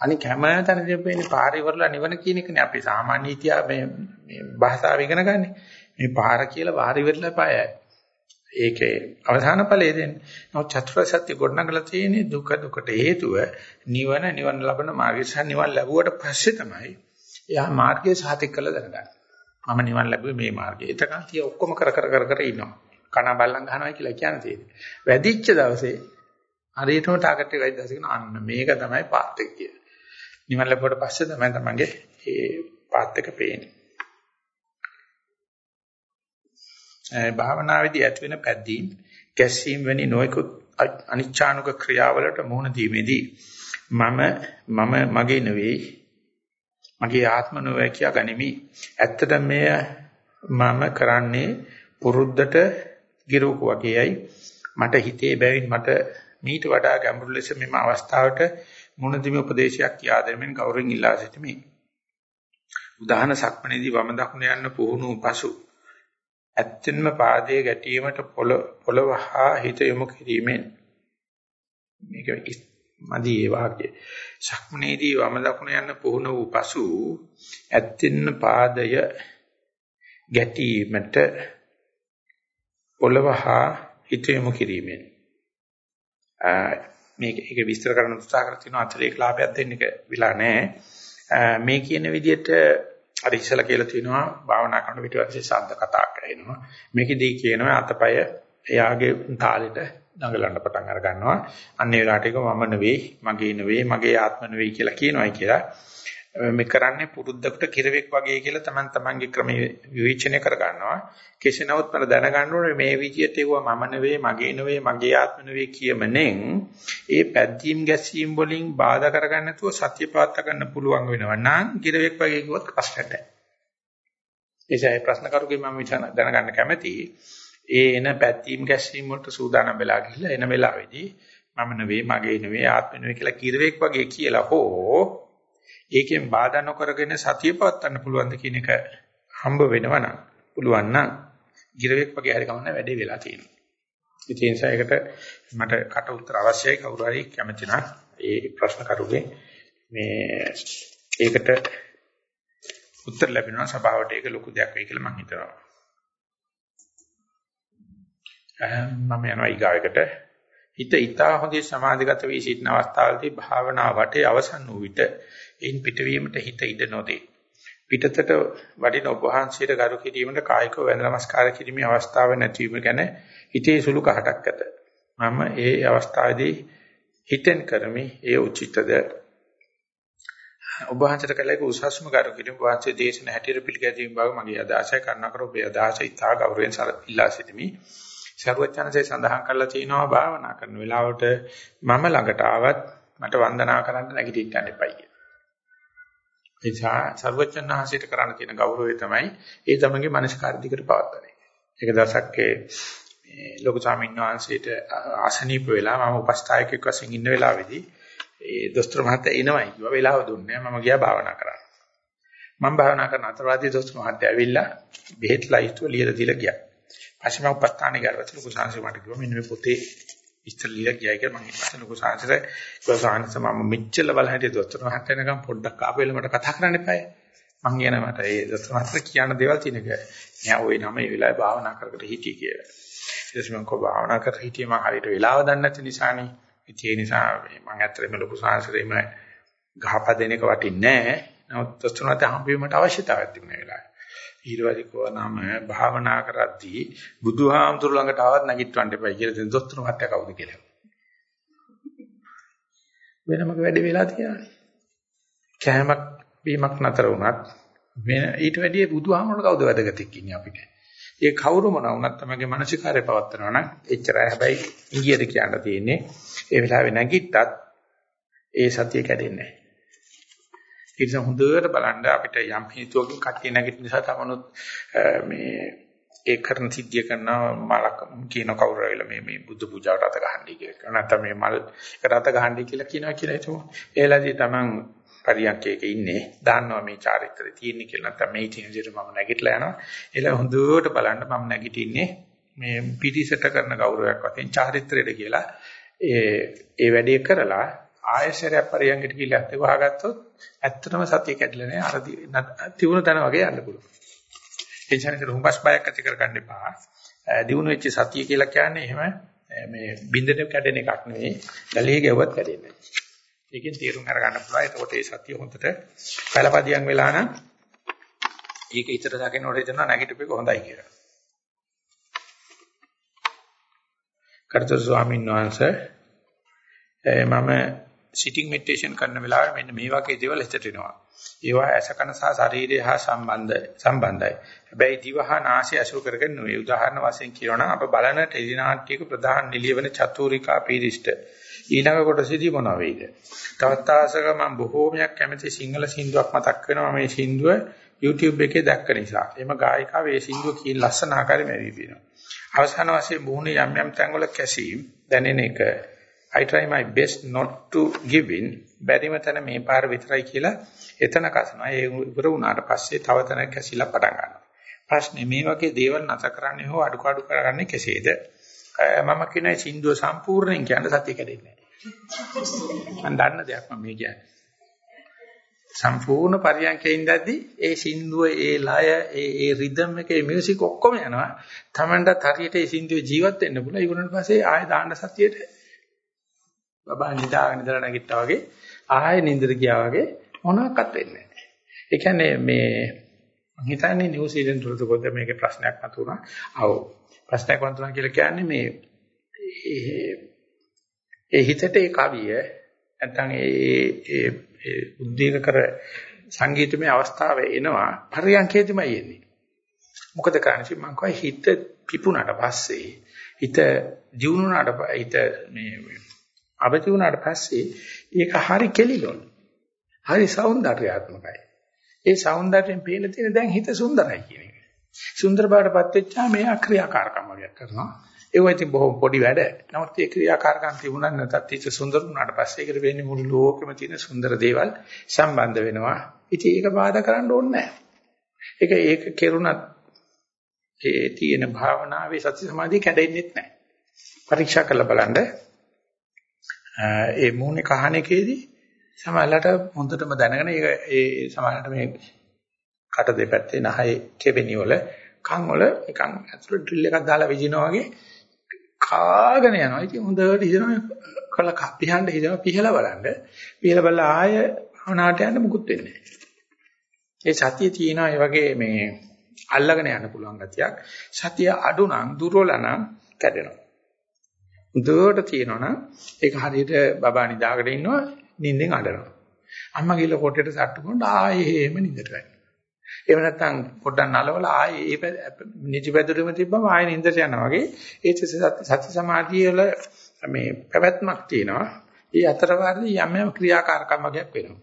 අනික හැම තැනදීම වෙන්නේ පාරේ ඉවරලා නිවන කියන එකනේ අපි සාමාන්‍ය ඉතිහා මේ මේ භාෂාව ඉගෙන ගන්න. මේ පාර කියලා පාර ඉවරලා පායයි. ඒකේ අවසාන ඵලය දෙන්නේ. නමුත් චතුරාර්ය සත්‍ය ගොඩනගලා තියෙන්නේ දුක දුකට හේතුව නිවන නිවන ලබන මාර්ගය සහ නිවන ලැබුවට පස්සේ තමයි එයා මාර්ගය සාතික කළ දැනගන්නේ. මම නිවන ලැබුවේ මේ මාර්ගය. එතකන් තිය ඔක්කොම කර කර කර කර ඉන්නවා. කන බල්ලන් ගහනවා කියලා කියන්නේ තියෙන්නේ. වැඩිච්ච දවසේ හරියටම ටාගට් එක වැඩි දවසකින් අන්න මේක තමයි පාත් එක කියන්නේ. නිවන් ලැබුවට පස්සේ තමයි තමන්ගේ ඒ පාත් එක පේන්නේ. ඒ භාවනාවේදී ඇති වෙන පැද්දීම්, කැස්සීම් වැනි නොයෙකුත් අනිච්ඡානුක ක්‍රියාවලට මුහුණ දීමේදී මම මම මගේ නෙවෙයි මගේ ආත්ම නොවේ කියා ගනිමි. ඇත්තට මෙය මම කරන්නේ පුරුද්දට ගිරුවක වගේයි මට හිතේ බැවින් මට මීට වඩා ගැඹුරු ලෙස මෙම අවස්ථාවට මොනදිම උපදේශයක් කියා දෙමින් ගෞරවයෙන් ඉල්ලා සිටිමි. උදාහරණ සක්මණේදී වම දකුණ යන්න පුහුණු පසු ඇත්තෙන්ම පාදයේ ගැටීමට පොළව හා හිත යොමු කිරීමෙන් මේක මදි ඒ වාක්‍යය. සක්මණේදී වම දකුණ යන්න පුහුණු වූ පසු ඇත්තෙන්ම පාදය ගැටීමට පොළව හා හිත යොමු කිරීමෙන් මේක ඒක විස්තර කරන්න උත්සාහ කර තිනවා අතරේ ලාභයක් දෙන්න එක විලා නැහැ. මේ කියන විදිහට අර ඉස්සලා කියලා තිනවා භාවනා කරන විට පස්සේ ශබ්ද කතා කරනවා. මේකෙදී කියනවා අතපය එයාගේ තාලෙට දඟලන්න පටන් අර ගන්නවා. අන්න ඒ වෙලාවට එක මම නෙවෙයි, මගේ නෙවෙයි, මගේ ආත්ම නෙවෙයි කියලා කියනවායි කියලා. මේ කරන්නේ පුරුද්දකට කිරවෙක් වගේ කියලා Taman tamanගේ ක්‍රමයේ විවේචනය කර ගන්නවා. කෙසේ නමුත් මම දැනගන්න ඕනේ මේ විදියට ඒවා මම නෙවෙයි, මගේ නෙවෙයි, මගේ ආත්ම නෙවෙයි කියමනෙන් ඒ පැද්දීම් ගැසීම් වලින් බාධා කරගන්න නැතුව සත්‍ය පාත්ත ගන්න පුළුවන් වෙනවා. නම් කිරවෙක් වගේ කිව්වොත් ප්‍රශ්නට. ඒසයි ප්‍රශ්න කරුගේ මම දැනගන්න කැමතියි. ඒ එන පැද්දීම් ගැසීම් වලට සූදානම් වෙලා ගිහිල්ලා එන වෙලාවේදී මම නෙවෙයි, මගේ නෙවෙයි, ආත්ම නෙවෙයි කියලා කිරවෙක් වගේ කියලා හෝ ඒකෙන් බාධා නොකරගෙන සතිය පවත්වන්න පුළුවන්ද කියන එක හම්බ වෙනවනම් පුළුවන් නම් ගිරවෙක් වගේ හරි කමන්න වැඩේ වෙලා තියෙනවා. ඒ නිසා ඒකට මට කට උත්තර අවශ්‍යයි කවුරු හරි කැමති නම් ඒ ප්‍රශ්න කරුගේ මේ ඒකට උත්තර ලැබෙනවා සභාවට ඒක ලොකු දෙයක් වෙයි කියලා මම හිතනවා. මම යනවා ඊගාවකට හිත ඊතා හොඳේ සමාධිගත වී සිටින අවස්ථාවේදී භාවනා වටේ අවසන් වූ විට එයින් පිටවීමට හිත ඉඩ නොදේ. පිටතට වඩින උපහාංශයට ගරු කිරීමට කායිකව වැඳ නමස්කාර කිරීමේ අවස්ථාව නැතිවීම ගැන හිතේ සුළු කහටක් ඇත. මම ඒ අවස්ථාවේදී හිතෙන් කරමි ඒ උචිතද ඔබ වහන්සේට කළේ උසස්ම කරු කිරීම වාචේ දේශන හැටියට පිළිගැදීම බව මගේ අදහසයි කරුණාකර ඔබේ අදහස ඉතා ගෞරවයෙන් ඉල්ලා සිටිමි. සර්වඥාන්සේ සඳහන් කරලා තියෙනවා භාවනා කරන වෙලාවට මම ළඟට ආවත් මට වන්දනා කරන්න නැගිටින්න යන්න එපයි. ඒ නිසා සර්වඥාන්සේට කරන්න තියෙන ගෞරවය තමයි ඒ තමන්ගේ මානසිකාර දිකට පවත්වන්නේ. ඒක දවසක් මේ ලොකු ස්වාමීන් වහන්සේට ආසනීප වෙලා මම උපස්ථායකෙක් වශයෙන් ඉන්න වෙලාවේදී ඒ දොස්තර මහත්තයා එනවයි කිව්වා වෙලාව දුන්නේ මම ගියා භාවනා කරන්න. මම භාවනා කරන අතරවාදී දොස්තර මහත්තයා ඇවිල්ලා බෙහෙත් ලයිස්තුව ලියලා දීලා ගියා. පස්සේ මම උපස්ථානේ ගියා. ලොකු සංසය මට කිව්වා මෙන්න මේ පොතේ විස්තර ලියලා ගියයි කියලා මම හිතන ලොකු සාංශර කිව්වා සාංශ මම මෙච්චර බල හැටියට දොස්තර මහත්තයා එනකම් පොඩ්ඩක් ආපු වෙලාව මට කතා කරන්න එපායි. මං කියන මට ඒ දොස්තර මහත්තයා කියන දේවල් තියෙනක මෙයා ওই නම ඒ වෙලාවේ භාවනා කර කර හිටියේ කියලා. ඊට පස්සේ මම කෝ භාවනා කර හිටියේ? මම හරියට වෙලාව දන්නේ නැති නිසානේ. ඉතින් ඒ නිසා මම ඇත්තටම ලොකු සාංශරේම ගහපදෙන එක වටින්නේ නැහැ. නමුත් දොස්තර මහත්තයා හම්බෙන්නට අවශ්‍යතාවයක් තිබුණා වෙලාවේ. ඊළඟට නම භාවනා කරද්දී බුදුහාමුදුරු ළඟට ආවත් නැගිටවන්න එපා කියලා දෙන දොස්තර මහත්තයා කවුද කියලා. වෙනමක වැඩ වෙලා තියෙනවා. කෑමක් බීමක් නතර වුණත් වෙන ඊට වැඩිය බුදුහාමුදුරු කවුද වැදගත්ෙක් ඉන්නේ අපිට. ඒ කවුරු මොනවා වුණත් තමගේ මානසිකාරය පවත්නවා නම් එච්චරයි හැබැයි ඉංගියද කියන්න තියෙන්නේ. ඒ වෙලාවේ නැගිට්ටත් ඒ සතිය කැඩෙන්නේ නැහැ. ඒ නිසා හොඳට බලන්න අපිට යම් හේතුවකින් කට්ටිය නැගිට නිසා තමනුත් මේ ඒ කරන සිද්ධිය කරන මලක් කියන කවුරු වෙලා මේ මේ බුද්ධ පූජාවට අත ගහන්නයි කියලා. නැත්නම් මේ මල් එකට අත ගහන්නයි කියලා කියනවා කියලා හිතමු. ඒලාදී තමන් පරියන්කයක ඉන්නේ දන්නවා මේ චාරිත්‍රය තියෙන්නේ කියලා නැත්නම් මේ තියෙන විදිහට මම නැගිටලා යනවා. ඒලා හොඳට බලන්න මම නැගිටින්නේ මේ පිටිසට කරන ගෞරවයක් වශයෙන් චාරිත්‍රයට කියලා ඒ ඒ වැඩේ කරලා ආයශරයක් පරියන්කට කියලා ඇත්ත වහගත්තොත් ඇත්තටම සතිය කැඩිලා නෑ අර තිබුණ තැන වගේ යන්න පුළුවන්. ඒ නිසා ඒක හුඹස් බයක් ඇති කරගන්න එපා. දිනු වෙච්ච සතිය කියලා කියන්නේ එහෙම මේ බින්දට කැඩෙන එකක් නෙවෙයි. ගලේ ගැව්වත් කැඩෙන්නේ නෑ. ඒකෙන් තීරුම් අරගන්න පුළුවන්. එතකොට ඒ සතිය හොඳට පළපදියම් වෙලා නම් ඒක ඉතර දකින්නකොට හිතනවා නැගිටිපෙක හොඳයි කියලා. කර්තෘ ස්වාමීන් වහන්සේ මම සිටින් මෙඩිටේෂන් කරන වෙලාවේ මෙන්න මේ වගේ දේවල් හිතට එනවා. ඒවා ඇසකන සහ ශරීරය හා සම්බන්ධ සම්බන්ධයි. හැබැයි දිවහා නාසය අසුර කරගෙන නෙවෙයි. උදාහරණ වශයෙන් කියනවා අප බලන ටෙලිනාට්‍යයක ප්‍රධාන නිලියවන චතුරිකා පීරිෂ්ඨ ඊළඟ කොටසේදී මොනවා වෙයිද? තවත් ආසක මම බොහෝමයක් කැමති සිංහල සින්දුවක් මතක් වෙනවා මේ සින්දුව YouTube එකේ දැක්ක නිසා. එම ගායිකාව මේ සින්දුව කී ලස්සන ආකාරයෙන් මෙවි අවසාන වශයෙන් මුහුණේ යම් යම් තැන්වල කැසීම් දැනෙන එක I try my best not to give in බැරිම තැන මේ පාර විතරයි කියලා එතන කසනවා. ඒ ඉවර වුණාට පස්සේ තව තැනක කැසිලා පටන් ගන්නවා. ප්‍රශ්නේ මේ වගේ දේවල් නැත කරන්නේ හෝ අඩු අඩු කරන්නේ කෙසේද? මම කියන සින්දුව සම්පූර්ණයෙන් කියන්න සතිය කැඩෙන්නේ නැහැ. මම දන්න දෙයක් මම මේ කියන්නේ. සම්පූර්ණ පරියන්කේ ඉඳද්දි ඒ සින්දුව ඒ ලය ඒ ඒ රිද්ම් එකේ මියුසික් ඔක්කොම යනවා. Tamanටත් හරියට ඒ සින්දුව ජීවත් වෙන්න පුළුවන්. ඊගොල්ලන් පස්සේ ආයෙ දාන්න සතියේට බබා නිදාගෙන ඉඳලා නැගිට්ටා වගේ ආයෙ නින්දට ගියා වගේ මොනවත් වෙන්නේ නැහැ. ඒ කියන්නේ මේ මම හිතන්නේ නිව්සීලන්ත වලද පොඩ්ඩ මේකේ ප්‍රශ්නයක් මතුණා. ආව් ප්‍රශ්නයක් වන්තුනා කියලා කියන්නේ මේ ඒ හිතට ඒ කවිය නැත්නම් ඒ ඒ උද්වේග කර සංගීතමය අවස්ථාව එනවා පරියන්කේදීමයි එන්නේ. මොකද කරන්නේ මම කයි හිත පිපුණාට පස්සේ හිත දියුණුනාට හිත මේ අවදි වුණාට පස්සේ ඒක හරි කෙලිලොල්. හරි సౌందర్యාත්මකයි. ඒ సౌందర్యයෙන් පේන තියෙන දැන් හිත සුන්දරයි කියන එක. සුන්දර බවටපත් වෙච්චා මෙයා ක්‍රියාකාරකම් වගේක් කරනවා. ඒවා ඉතින් බොහොම පොඩි වැඩ. නමුත් ඒ ක්‍රියාකාරකම් තිබුණා නැත්නම් ඒක සුන්දර වුණාට පස්සේ ඒකට වෙන්නේ මුළු ලෝකෙම තියෙන සුන්දර දේවල් සම්බන්ධ වෙනවා. ඉතින් ඒක බාධා කරන්න ඕනේ ඒක ඒක කෙරුණත් ඒ තියෙන භාවනාවේ සති සමාධිය කැඩෙන්නේ නැහැ. පරීක්ෂා කරලා බලන්න ඒ මූණේ කහන එකේදී සමහරවිට හොඳටම දැනගෙන ඒක ඒ සමහරවිට මේ කට දෙපැත්තේ නහයේ කෙබෙනි වල කන් වල නිකන් ඇතුළට ඩ්‍රිල් එකක් දාලා විදිනවා වගේ කාගෙන යනවා. ඉතින් හොඳට හිතනවා කල පිහන්න හිතනවා පිහලා බලන්න. පිහලා බලලා ආය අනාට යන්න මුකුත් වෙන්නේ නැහැ. ඒ සතිය තියෙනවා ඒ වගේ මේ අල්ලගෙන යන්න පුළුවන් ගතියක්. සතිය අඩු නම් දුර්වල නම් කැඩෙනවා. හොඳට තියෙනවනම් ඒක හරියට බබා නිදාගෙන ඉන්නවා නිින්දෙන් අඬනවා. අම්මා ගිහලා කොටේට සට්ටු කරනකොට ආයේ එහෙම නිින්දට වැටෙනවා. එහෙම නැත්නම් පොඩ්ඩක් නලවලා ආයේ ඒ නිදිපැදුරෙම තිබ්බම ආයේ නිින්දට යනවා වගේ ඒ සති සමාධිය වල මේ පැවැත්මක් තියෙනවා. ඒ අතර වාරදී යම් යම් ක්‍රියාකාරකම් වගේක් වෙනවා.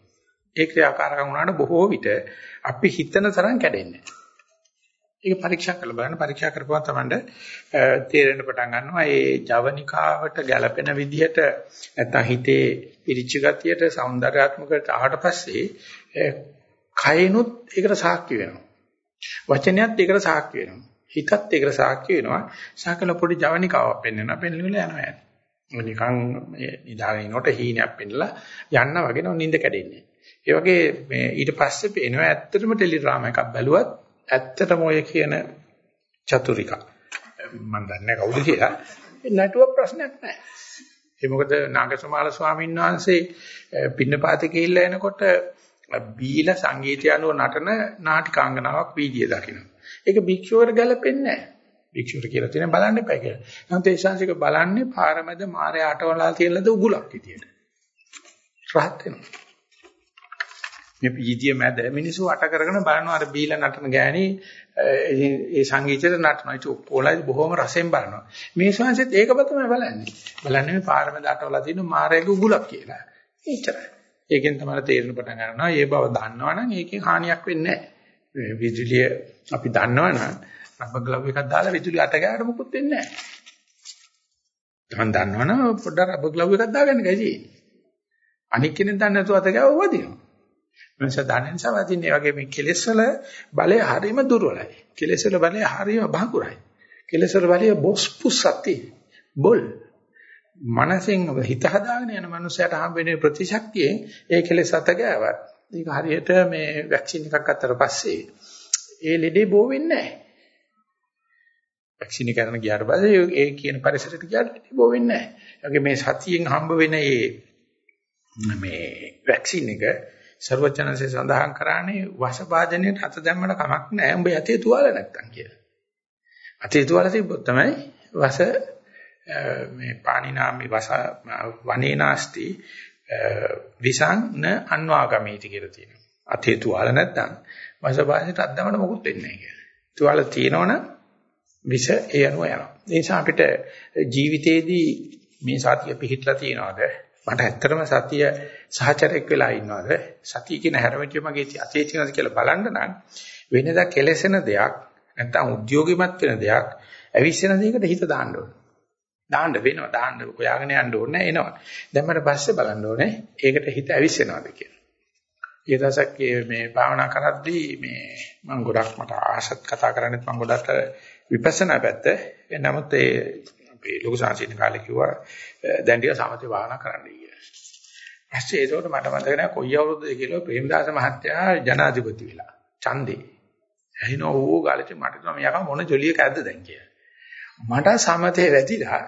ඒ ක්‍රියාකාරකම් වුණාට බොහෝ විට අපි හිතන තරම් කැඩෙන්නේ නැහැ. ඒක පරීක්ෂා කරලා බලන්න. පරීක්ෂා කරපුවා තමයි තේරෙන්න පටන් ගන්නවා ඒ ජවනිකාවට ගැළපෙන විදිහට නැත්නම් හිතේ පිරිච්ච ගතියට సౌందర్యාත්මකට ආවට පස්සේ කයනොත් ඒකට සාක්ෂි වෙනවා. වචනයත් ඒකට සාක්ෂි වෙනවා. හිතත් ඒකට සාක්ෂි වෙනවා. සාකල පොඩි ජවනිකාවක් පෙන්වනවා. පෙන්වලා යනවා යන්නේ නිකන් මේ නිදාගෙන ඉනකොට හීනයක් පෙන්ලා යන්න වගේ නෝ නිින්ද කැඩෙන්නේ. ඒ වගේ මේ ඊට පස්සේ පේනවා ඇත්තටම ටෙලිග්‍රෑම් එකක් බැලුවත් ඇත්තටම ඔය කියන චතුරික මම දන්නේ කවුද කියලා නටුව ප්‍රශ්නයක් නැහැ. ඒ මොකද නාගසමාල ස්වාමීන් වහන්සේ පින්නපාතේ ගිහිල්ලා එනකොට බීලා සංගීතය අනුව නටන නාටිකාංගනාවක් වීදියේ දකින්න. ඒක භික්ෂුවර ගැලපෙන්නේ නැහැ. භික්ෂුවර කියලා තියෙන බලන්න එපා කියලා. නමුත් ඒ ශාංශික බලන්නේ පාරමැද මාරේ අටවලා තියෙනද උගුලක් විදියට. රහත් වෙනවා. මේ පීතිය මැද මිනිස්සු වට කරගෙන බලනවා අර බීලා නටන ගෑණි ඒ සංගීතයට නටනවා. ඒක ඔක්කොලයි බොහොම රසෙන් බලනවා. මේ ශාංශෙත් ඒකම තමයි බලන්නේ. බලන්නේ මේ පාරම දාටවලා තියෙන මාරේක උගුලක් කියලා. එච්චරයි ඒකෙන් තමයි තේරෙන පටන් ගන්නවා. මේ බව දන්නවනම් ඒකෙන් හානියක් වෙන්නේ නැහැ. විදුලිය අපි දන්නවනම් රබර් ග්ලව් එකක් දාලා විදුලිය අත ගෑවට මොකුත් වෙන්නේ නැහැ. තමන් දන්නවනම් පොඩ්ඩක් රබර් ග්ලව් එකක් දාගන්න ගයි අනික් කෙනෙක් දන්නේ නැතුව අත ගෑව වදිනවා. මනස දන්නේ නිසා වදින්නේ වගේ මේ කෙලෙස් වල බලය හරීම දුර්වලයි. කෙලෙස් වල බලය හරීම බහකුරයි. කෙලෙස් වල බලය බොස් පුස්සති. බොල්. මනසෙන් හිත හදාගෙන යන මනුස්සයට හම්බ වෙන ප්‍රතිශක්තියෙන් ඒ කෙලෙස් අත ගෑවත්. ඒක හරියට මේ වැක්සින් එකක් අතර පස්සේ ඒ ලෙඩේ බෝ වෙන්නේ නැහැ. වැක්සින් එක කරන ගියාට පස්සේ ඒ කියන පරිසරයට ගියාට බෝ වෙන්නේ නැහැ. ඒගොල්ලෝ මේ සතියෙන් හම්බ වෙන මේ මේ වැක්සින් එක ਸਰවචනසේ සඳහන් කරන්නේ වසභාජනයේ හත දැම්මම කමක් නැහැ. උඹ යතේ තුවාල නැත්තම් කියලා. අතේ තුවාල තිබ්බොත් තමයි වස මේ පාණිනාමි වස වනේනාස්ති විසං න අන්වාගමීති කියලා තියෙනවා. අතේ තුවාල නැත්තම් වසභාජනයට අත් දැම්මම මොකුත් වෙන්නේ නැහැ කියලා. තුවාල තියෙනවනම් විස ඒ අනුව යනවා. ඒ නිසා අපිට ජීවිතේදී මේ සතිය පිහිටලා තියනවාද මට ඇත්තටම සතිය සහචරයක් වෙලා ඉන්නවද? සතිය කියන හැරමිටිය මගේ අතේ තියෙනවද කියලා බලන්න නම් වෙනදා කෙලෙසෙන දෙයක් නැත්නම් උද්‍යෝගිමත් වෙන දෙයක් ඇවිස්සෙන දෙයකට හිත දාන්න ඕනේ. දාන්න වෙනවා දාන්න හොයාගෙන යන්න ඕනේ එනවා. දැම්මට පස්සේ බලන්න ඕනේ ඒකට හිත ඇවිස්සෙනවද කියලා. ඒ දවසක් මේ භාවනා කරද්දී මේ මම ගොඩක් මට ආසත් කතා කරන්නත් මම ගොඩක් විපස්සනා පැත්ත. නමුත් ඒ අපේ ලොකු සංසීන කාලේ කිව්වා දැන් ටික සමථ භාවනා කරන්න කියලා. ඊපස්සේ ඒකට මට මතක නැහැ කොයි අවුරුද්දද කියලා ප්‍රේමදාස මහත්තයා ජනාධිපති වෙලා. ඡන්දේ. ඇහින ඕ ගාලේ මට තමයි මෙයා මොන ජොලියක ඇද්ද දැන් කියලා. මට සමතේ වැදිලා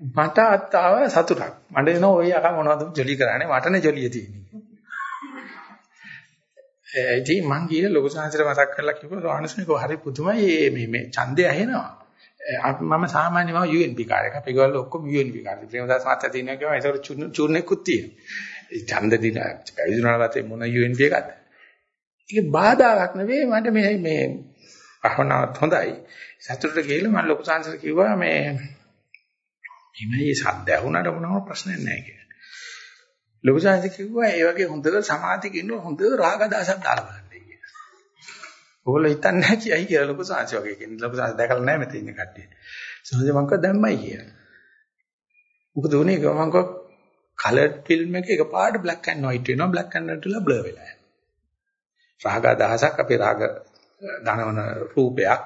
මට අත්තාව සතුටක්. මට එන ඔය යකා මොනවද ජොලි කරන්නේ මටනේ ජොලිය තියෙන්නේ. ඉතින් මං ගිහලා ලොකු සංහසට මතක් කරලා කිව්වා ස්වාමීන් වහන්සේ හරි පුදුමයි මේ මේ ඡන්දය ඇහෙනවා. මම සාමාන්‍යම UNP කාර්යයක්. අපේ ගවල් ඔක්කොම UNP කාර්යය. ප්‍රේමදාස මහත්තයා තියෙනවා කියනවා ඒසොර චූර්ණෙකුත් තියෙනවා. ඒ ඡන්ද දින පැවිදුණාට පස්සේ මොන UNP එකක්ද? ඒක බාධාවක් නෙවෙයි මට මේ මේ අහනවත් හොඳයි. සතුටට ගිහලා මම ලොකු සංසාර කිව්වා මේ මේ සද්ද ඇහුණාට මොනම ප්‍රශ්නයක් නැහැ කියලා. ලොකු සංසාර කිව්වා ඒ වගේ හොඳ සමාධියක ඉන්න හොඳ රාග දාසක් දාලා බලන්න කියලා. ඕගොල්ලෝ හිතන්නේ නැහැ කියයි කියලා ලොකු සංසාර වගේ කියන්නේ. ලොකු සංසාර දැකලා නැහැ මෙතන ඉන්න කට්ටිය. සංසාර මං කව දැම්මයි කියලා. මොකද උනේ මං කව කලර්ඩ් ෆිල්ම් එක එකපාරට black and white වෙනවා black and white වල blur වෙලා යනවා. රාග දහසක් අපේ රාග ධනවන රූපයක්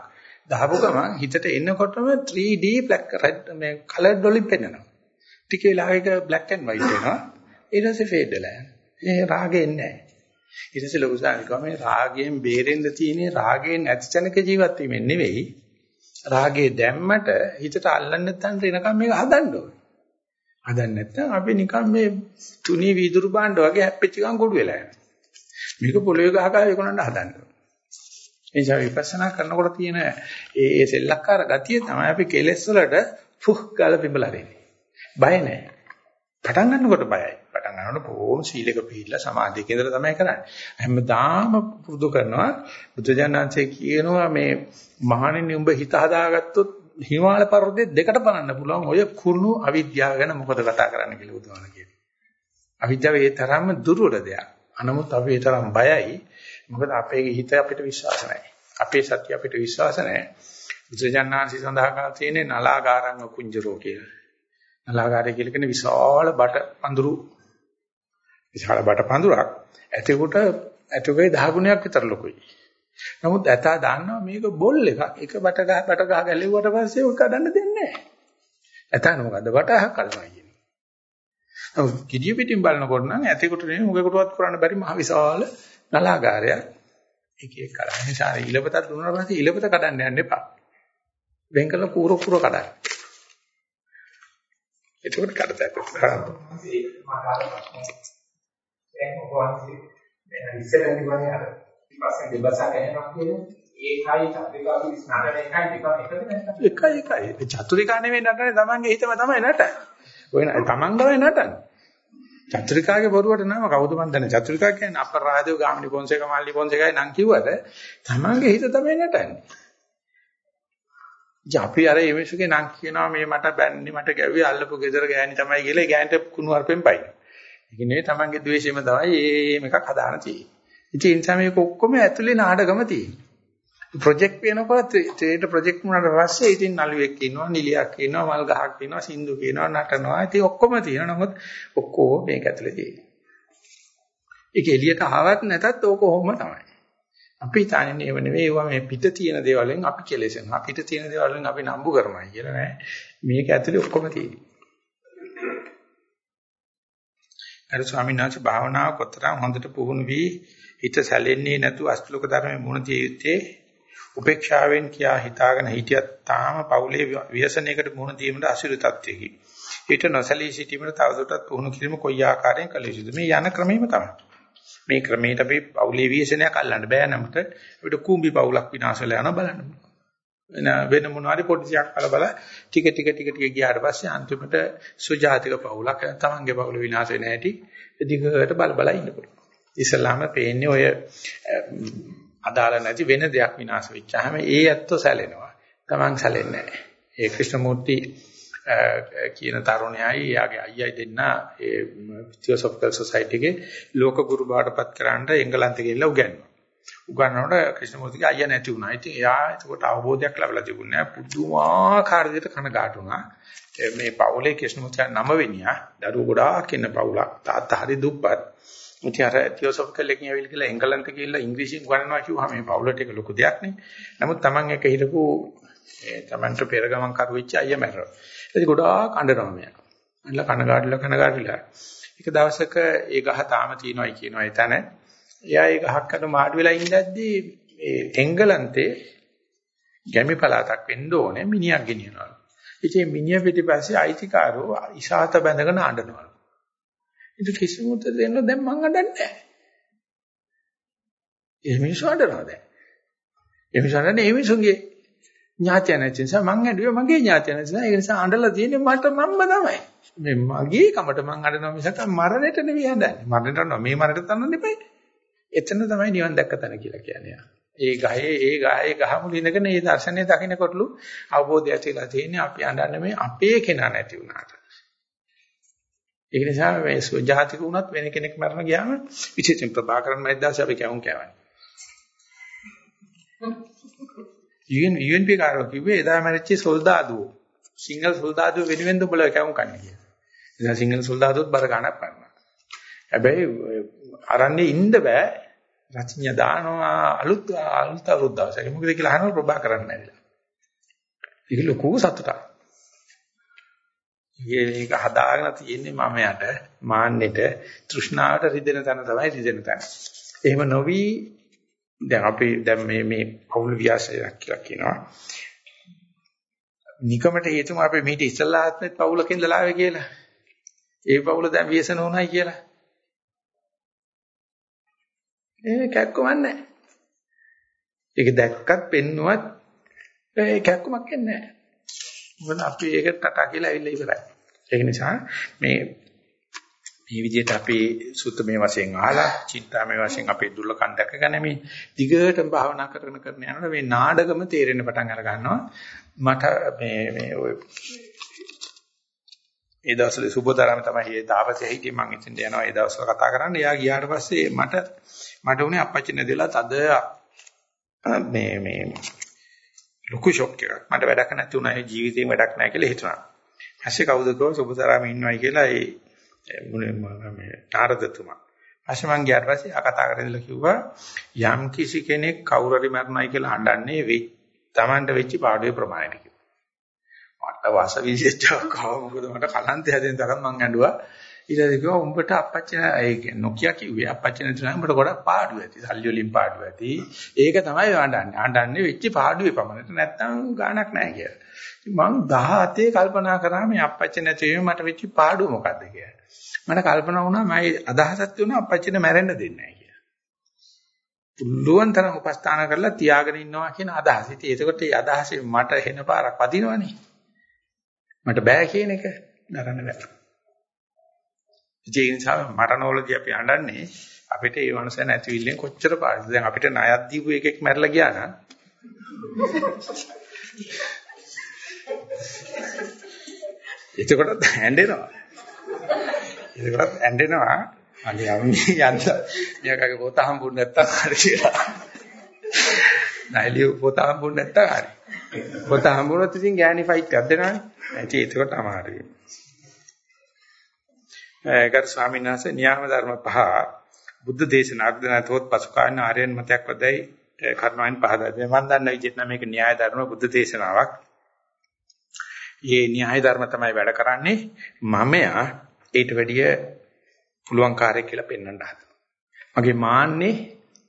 දාපු ගමන් හිතට එනකොටම 3D black red මේ කලර්ඩ් වලින් පෙන්වනවා. ටික වෙලාවක black and white වෙනවා. ඊට පස්සේ fade වෙලා යනවා. ඒ රාගේ නැහැ. ඊට පස්සේ ලොකු සාමිකව මේ රාගයෙන් බේරෙන්න තියෙන්නේ රාගයෙන් නැති තැනක ජීවත් වීමෙන් නෙවෙයි. රාගේ දැම්මට හිතට අල්ලන්න නැත්නම් එනකම් මේක හදන්න ඕනේ. හදන්න නැත්නම් අපි නිකන් මේ තුනී වීදුරු භාණ්ඩ වගේ හැප්පෙච්ච ගමන් ගොඩ වෙලා යනවා. මේක පොළවේ ගහ ගහ ඒකොනන්න හදන්න ඕනේ. ඒ නිසා විපස්සනා කරනකොට තියෙන ඒ ඒ සෙල්ලක්කාර ගතිය තමයි අපි කෙලෙස් වලට ෆුක් ගාලා පිඹලා දෙන්නේ. බය නැහැ. පටන් ගන්නකොට බයයි. පටන් ගන්නකොට බොහොම සීලක පිළිලා සමාධියක ඉඳලා තමයි කරන්නේ. හැමදාම පුරුදු කරනවා බුදුජානනාංශයේ කියනවා මේ මහණෙනි උඹ හිත හදාගත්තොත් හිමාල පර්වතයේ දෙකට බලන්න පුළුවන් ඔය කුණු අවිද්‍යාව ගැන මොකද කතා කරන්න කියලා බුදුහාම කියනවා. අවිද්‍යාව ඒ තරම්ම දුර්වල දෙයක්. අනමුත් අපි ඒ තරම් බයයි. මොකද අපේ හිත අපිට විශ්වාස නැහැ. අපේ සත්‍ය අපිට විශ්වාස නැහැ. බුදුජානනාංශي සඳහන් කරලා තියෙන්නේ නලාගාරං කුංජරෝ කියලා. නලාගාරය කියලා කියන්නේ විශාල බට පඳුරු විශාල බට පඳුරක්. ඇතෙකුට ඇතුගේ 10 ගුණයක් විතර ලොකුයි. නමුත් ඇතා දන්නවා මේක බොල් එකක්. එක බට ගහ බට ගහ ගැලෙව්වට පස්සේ ඔක කඩන්න දෙන්නේ නැහැ. ඇතාන මොකද්ද බටහ කලනවා කියන්නේ. නමුත් කිඩිය පිටින් බලනකොට නම් ඇතෙකුට නෙමෙයි මොකකටවත් කරන්න බැරි මහ විශාල නලාගාරයක්. එක එක කරන්නේ. නිසා ඉලපතක් දුන්නා පස්සේ ඉලපත කඩන්න යන්න එපා. වෙන් කළ කූර කූර කඩන්න. එතකොට කඩතැක. දැන් ඔබ වහන්සේ දැන් ඉස්සෙල්ලා තිබුණේ අර ඊපස්සේ දෙබසා ගහනවා කියන්නේ ඒකයි චතුරිකාගේ ස්නාන එකයි දෙකම එකද නැත්නම් එකයි එකයි. චතුරිකා නෙවෙයි නටන්නේ තමන්ගේ හිතම තමයි නටන්නේ. ඔය තමන් තමයි නටන්නේ. චතුරිකාගේ බොරුවට නම කවුද මන් දන්නේ? චතුරිකා කියන්නේ අපරාධය ගාමිණි පොන්සේක මල්ලි පොන්සේකයි නම් කිව්වට තමන්ගේ හිත තමයි නටන්නේ. අපි අර මේ මිනිස්සුගේ නම් කියනවා මේ මට බැන්නේ මට ගැව්වේ අල්ලපු ගෙදර ගෑණි තමයි කියලා ඒ ගෑනට කුණු හarpෙන් පයින්. ඒක නෙවෙයි තමන්ගේ ද්වේෂෙම තමයි මේ මේක හදාන තියෙන්නේ. ඉතින් ඒ නිසා මේක ඔක්කොම ඇතුලේ නාටකම තියෙනවා. ප්‍රොජෙක්ට් වෙනකොට ට්‍රේඩ් ප්‍රොජෙක්ට් වුණාට පස්සේ ඉතින් නළුවෙක් ඉන්නවා නිලියක් ඉන්නවා මල් ගහක් ඉන්නවා සින්දු කියනවා නටනවා ඉතින් ඔක්කොම තියෙනවා නමුත් ඔක්කොම මේක ඇතුලේ තියෙනවා. ඒක එළියට ආවත් නැතත් ඕක කොහොම තමයි. අපි හිතන්නේ ඒව නෙවෙයි ඒවා මේ පිට තියෙන දේවල්ෙන් අපි කෙලෙසෙනවා. පිට තියෙන දේවල්ෙන් අපි නම්බු කරනවා කියලා නෑ. මේක ඇතුලේ ඔක්කොම තියෙනවා. අර ස්වාමීන් වහන්සේ භාවනාව කොතරම් හොඳට පුහුණු වී හිත සැලෙන්නේ නැතුව අස්තුලක ධර්මයේ මුණ දිය යුත්තේ උපේක්ෂාවෙන් කියා හිතාගෙන හිටියත් තාම පෞලේ ව්‍යසනයකට මුණ දීමට අසිරු තත්වයකි. ඊට නොසලී සිටීමට තවදුරටත් පුහුණු කිරීම කොයි ආකාරයෙන් කළ යුතුද? මේ යන ක්‍රමෙම තමයි. මේ ක්‍රමයට අපි පෞලේ ව්‍යසනයක් අල්ලන්න බෑ නමුත් අපිට කුඹි පෞලක් විනාශ වෙලා යනවා බලන්න. වෙන වෙන මොනවාරි පොඩියක් බල බල ටික ටික ටික ටික ගියාට පස්සේ අන්තිමට සුජාතික පෞලක් තමන්ගේ පෞල විනාශ වෙන හැටි දිගට බල බල ඉන්න පුළුවන්. ඉස්ලාම පේන්නේ ඔය අදාළ නැති වෙන දෙයක් විනාශ වෙච්චාම ඒ ඇත්ත සැලෙනවා. Taman සැලෙන්නේ නැහැ. ඒ ක්‍රිෂ්ණමූර්ති කියන තරුණයයි එයාගේ අයියයි දෙන්න ඒ Theosophical Society එකේ ලෝක ගුරු බාටපත් කරන්න එංගලන්තේ ගිහිල්ලා උගන්වනවා. උගන්වනකොට ක්‍රිෂ්ණමූර්තිගේ අයියා නැති වුණා. ඉතින් එයා එතකොට අවබෝධයක් ලැබලා තිබුණේ නැහැ. පුදුමාකාර විදිහට කනගාටු වුණා. මේ පවුලේ ක්‍රිෂ්ණමූර්තිගේ නම වෙනියා දරුවෝ ගොඩාක් ඉන්න පවුලක්. තාත්තා හරි දුප්පත්. ඉතින් අර තියෝසොෆිකල් එකකින් ඇවිල්ලා කියලා එංගලන්ත ගිහිල්ලා ඉංග්‍රීසියෙන් උගන්වනවා කිව්වහම මේ පවුලට ඒක ලොකු දෙයක් නේ. නමුත් Taman එක හිටපු ඒ Tamanට පෙර ගමන් කරු වෙච්ච අයියා මැරෙනවා. ඒක ගොඩාක් අඬනවා මෙයා. අඬලා කනගාටුලා කනගාටුලා. එක දවසක ඒ ගහ තාම තියෙනවායි කියනවා එතන. එයා ඒ ගහක් අත මාඩු වෙලා ඉඳද්දී ඒ එංගලන්තේ ගැමි පළාතක් වෙන්න ඕනේ මිනිහක් ගෙනියනවා. ඉතින් මිනිහ පිටිපස්සේ අයිතිකාරෝ ඉසాత බැඳගෙන අඬනවා. ඉතින් කිසිම උත්තර දෙන්න දැන් මං අඬන්නේ නැහැ. ඒ මිනිස්සු අඬනවා දැන්. ඒ මිනිස්සු අඬන්නේ ඒ මිනිසුන්ගේ ඥාතිය නැති නිසා මං ඇඬුවේ මගේ ඥාතිය නැති නිසා ඒ නිසා අඬලා තියෙන්නේ මට මම්ම තමයි. මේ මගේ කමට මං අඬනවා මිසක් මරණයට නෙවෙයි හදන්නේ. මරණයට නෝ මේ මරණයට තනන්න එපයි. එතන තමයි නිවන් දැක්ක තැන කියලා කියන්නේ. ඒ ගහේ ඒ ගහේ ගහමුල ඉඳගෙන මේ දර්ශනය දකින්නකොටලු අවබෝධය ඇතිලා තියෙන්නේ අපි අඬන්නේ මේ අපේ කෙනා නැති වුණාට. ඒක නිසා මේ සුජාතික වුණත් වෙන කෙනෙක් මරණ ගියාම විශේෂයෙන් ප්‍රභාකරන් මැද්දාස අපි කැවුම් කෑවනේ. UN UNP කාරෝ කිව්වේ එදා මැරිච්ච සොල්දාදුවෝ සිංගල් සොල්දාදුවෝ වෙනුවෙන්ද උඹලා කැවුම් කන්නේ කියලා. එදා සිංගල් සොල්දාදුවොත් බර ගණක් පන්නා. හැබැයි අරන්නේ ඉන්න බෑ. රචිඥා දානවා අලුත් අලුත් අවුරුද්ද දවසක. මොකද කියලා අහනවා ප්‍රභාකරන් නැරිලා. ඒක ලොකු සතුටක්. ඒක හදාගෙන තියෙන්නේ මම යට මාන්නෙට තෘෂ්ණාවට රිදෙන තැන තමයි රිදෙන තැන. එහෙම නොවි දැන් අපි දැන් මේ මේ පෞල් ව්‍යාසයක් කියලා කියනවා. නිකමට හේතුම අපි මේක ඉස්සල්ලා ආත්මෙත් පෞලක ඉඳලා ආවේ කියලා. ඒ පෞල දැන් ව්‍යසන උනායි කියලා. ඒ කැක්කමන්නේ නැහැ. ඒක දැක්කත් පෙන්නුවත් ඒ කැක්කමක් එන්නේ නැහැ. මොකද අපි ඒක ටටා කියලා ඇවිල්ලා ඉවරයි. ඒක නිසා මේ මේ විදිහට අපි සුත්තමේ වශයෙන් අහලා චින්තාමේ වශයෙන් අපේ දුර්ලකම් දැකගෙන මේ දිගටම භාවනා කරන කරන යනකොට මේ නාඩගම තේරෙන්න පටන් අර ගන්නවා මට මේ මේ ඔය ඒ දවස්වල සුබතරම තමයි ඒ තාපසේ හිටියේ මම ඉතින් යනවා ඒ දවස්වල කතා කරන්න. එයා ගියාට පස්සේ මට මට උනේ අපච්චි නැදලා තද මේ මේ ලොකු ෂොක් එකක්. මට වැඩක් නැති වුණා ඒ ජීවිතේම වැඩක් නැහැ කියලා හිතුණා. ඊපස්සේ කවුද කෝ සුබතරම ඉන්නවයි කියලා ඒ මුනේ මේ නාරදතුමා. ඊපස්සේ මං ගියාට පස්සේ ආ කතා කරලා කිව්වා යම් කිසි කෙනෙක් කවුරු හරි මරණයි කියලා හඬන්නේ වෙයි. Tamanට වෙච්ච පාඩුවේ ප්‍රමාණයට කිව්වා. මට වාස විශේෂයක් ආව මොකද මට කලන්තය හැදෙන තරම් මං ඇඬුවා. ඊට පස්සේ කිව්වා උඹට අපච්චි ඒ නොකිය කිව්වේ අපච්චි නැති නම් උඹට ගොඩක් පාඩු ඇති. සල්ලි වලින් පාඩු ඇති. ඒක තමයි හඬන්නේ. හඬන්නේ වෙච්ච පාඩුවේ පමණට නැත්තම් ගාණක් නැහැ කියලා. මං 17 කල්පනා කරා මේ අපච්චි නැති වීම මට වෙච්ච පාඩුව මොකද්ද කියලා. මට කල්පනා වුණා මම අදහසක් තියුණා අපච්චිට මැරෙන්න දෙන්නේ නැහැ කියලා. පුළුවන් තරම් උපස්ථාන කරලා තියාගෙන ඉන්නවා කියන අදහස. ඉතින් ඒකට ඒ අදහසේ මට හෙන පාරක් වදිනවනේ. මට බෑ කියන එක දරන්න බෑ. ඒ නිසා මරණවලදී අපි අඬන්නේ අපිට ඒ වනස නැතිවිල්ලෙන් කොච්චර පාරද. දැන් අපිට ණයක් දීපු එකෙක් මැරලා ගියා නම් එතකොටත් හැඬෙනවා. එතකොටත් ඇඬෙනවා. අනේ යන්නේ යන්න. මෙයාගේ පොත හම්බුනේ නැත්තම් හරි කියලා. නයිලිය පොත හම්බුනේ නැත්තම් හරි. පොත හම්බුනොත් ඉතින් ගෑණි ෆයිට් එකක් දෙනවනේ. ඇයි එතකොට අමාරුයි. ඒකට ස්වාමීන් වහන්සේ න්‍යාම ධර්ම පහ බුද්ධ දේශනාක් දනතොත් පසුකාලීන ආර්යයන් මතයක් වදයි කර්මයන් පහදා දෙනවා. මම දන්න විදිහට නම් මේක න්‍යාය ධර්ම බුද්ධ දේශනාවක්. මේ න්‍යාය ධර්ම තමයි වැඩ කරන්නේ. මමයා ඊට වැඩිය පුළුවන් කාර්යයක් කියලා පෙන්වන්න හදනවා. මගේ මාන්නේ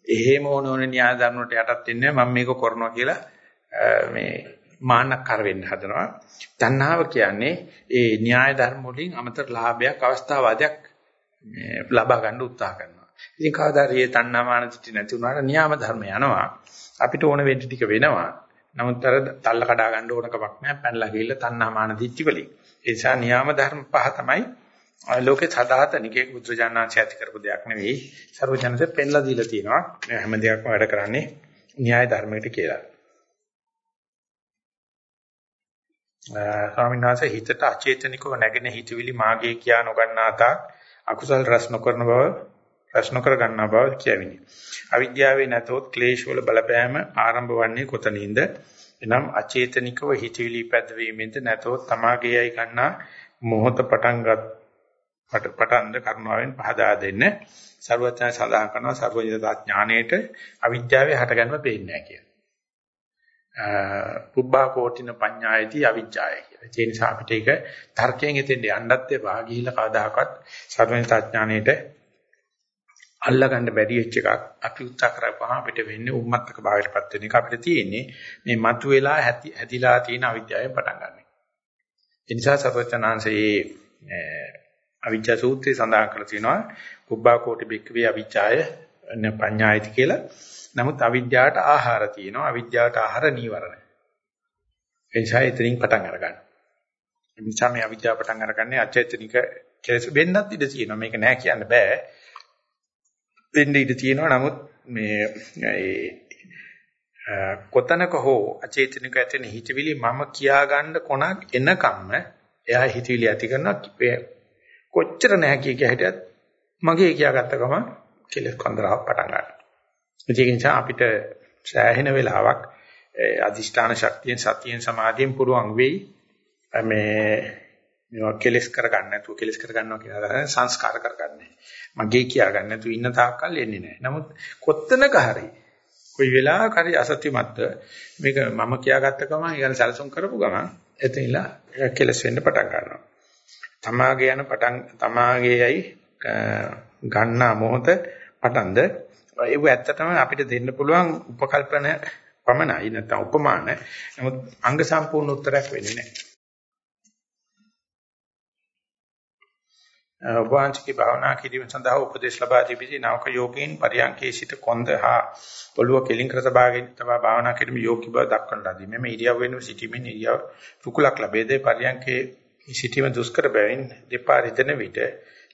එහෙම ඕන ඕන න්‍යාය ධර්ම වලට යටත් වෙන්නේ මම මේක කරනවා කියලා මේ මාන්නකර වෙන්න හදනවා. තණ්හාව කියන්නේ ඒ න්‍යාය ධර්ම වලින් අමතර ලාභයක් අවස්ථාවාදයක් මේ ලබා ගන්න උත්සාහ කරනවා. ඉතින් කවදා හරි මේ තණ්හා මාන දිටි නැති වුණාට න්‍යාම ධර්ම යනවා. අපිට ඕන වෙන්න ටික වෙනවා. නමුත් අර තල්ල කඩා ගන්න ඕන කමක් නැහැ. පැනලා ගිහිල්ලා තණ්හා මාන දිටි වලින්. ඒ නිසා න්‍යාම ධර්ම පහ තමයි ලෝකේ සදාතනිකේ බුද්ධජානනාංශය ඇති කරපු දෙයක් නෙවෙයි. සර්වජනසේ පෙන්ලා දීලා තියෙනවා. මේ හැම දෙයක්ම වැඩ කරන්නේ න්‍යාය ධර්මයකට කියලා. ස්වාමීන් වහන්සේ හිතට අචේතනිකව නැගෙන හිතවිලි මාගේ කියා නොගන්නා තාක් අකුසල් රැස් නොකරන බව රැස් නොකර ගන්නා බව කියවිනි. අවිද්‍යාවේ නැතොත් ක්ලේශ වල බලපෑම ආරම්භ වන්නේ කොතනින්ද? එනම් අචේතනිකව හිතවිලි පැදවීමෙන්ද නැතොත් තමාගේයයි ගන්නා මොහොත පටන්ගත් පටන්ද කරුණාවෙන් පහදා දෙන්න. ਸਰවඥ සදාහන කරනවා ਸਰවඥතා ඥාණයට අවිද්‍යාවේ හටගන්ම පේන්නේ නැහැ කියලා. පුබ්බා කෝටින පඤ්ඤායති අවිජ්ජාය කියලා. ඒ නිසා අපිට ඒක තර්කයෙන් එතෙන්ට යන්නත් එපා. ගිහිල්ලා කවදාකවත් සර්වඥතා ඥාණයට අල්ලගන්න බැරි වෙච්ච එකක් අපි උත්සාහ කරපුවාම අපිට වෙන්නේ උම්මත්තක භාවයටපත් වෙන එක අපිට තියෙන්නේ මේ මතුවලා හැදිලා තියෙන අවිද්‍යාවෙන් පටන් ගන්න. ඒ නිසා සර්වඥාන්සේ අවිජ්ජා සූත්‍රයේ සඳහන් කරලා තියෙනවා කුබ්බා කෝටි බික්කවේ අවිජ්ජාය පඤ්ඤායති කියලා. නමුත් අවිද්‍යාවට ආහාර තියෙනවා. අවිද්‍යාවට ආහාර නීවරණ. ඒ නිසා එතනින් පටන් අරගන්න. ඒ නිසා මේ අවිද්‍යාව පටන් අරගන්නේ අචේතනික කෙලෙස් වෙන්නත් ඉඩ තියෙනවා. මේක නෑ කියන්න බෑ. වෙන්න ඉඩ තියෙනවා. නමුත් මේ ඒ කොතනක හෝ අචේතනික ඇතෙන හිතවිලි මම කියා ගන්න කොනක් එනකම්ම එයා හිතවිලි ඇති කරනවා කොච්චර නැහැ කිය කිය හිටියත් මගේ කියාගත්ත ගමන් කෙලෙස් කන්දරාවක් පටන් ගන්නවා. ඒක නිසා අපිට සෑහෙන වෙලාවක් අදිෂ්ඨාන ශක්තියෙන් සතියෙන් සමාධියෙන් පුරුවන් වෙයි මේ මේවා කෙලස් කරගන්න නැතුව කෙලස් කරගන්නවා කියලා සංස්කාර කරගන්නේ. මගේ කියාගන්න නැතුව ඉන්න තාක්කල් එන්නේ නැහැ. නමුත් කොත්තනක හරි කොයි වෙලාවක හරි අසත්‍යමත්ව මේක මම කියාගත්ත ගමන් ඊගන සැලසුම් කරපු ගමන් එතනilla කෙලස් වෙන්න පටන් ගන්නවා. තමාගේ යන පටන් තමාගේයි ගන්නා මොහොත පටන්ද ඒක ඇත්තටම අපිට දෙන්න පුළුවන් උපකල්පන පමණයි නැත්නම් උපමාන. නමුත් අංග සම්පූර්ණ උත්තරයක් වෙන්නේ නැහැ. වවාංශික භාවනා කිරීම සඳහා උපදේශ ලබා දීපිදී නාවක යෝගීන් පරියන්කේ සිට කොන්ද හා පොළොව කෙලින් කර තබාගෙන තබා භාවනා කිරීම යෝගී බව දක්වන ලදී. මෙම ඉරියව් වෙන සිටීමෙන් ඉරියව් රුකුලක් ලැබේද පරියන්කේ සිටීම දුෂ්කර බැවින් දෙපා රිදෙන විට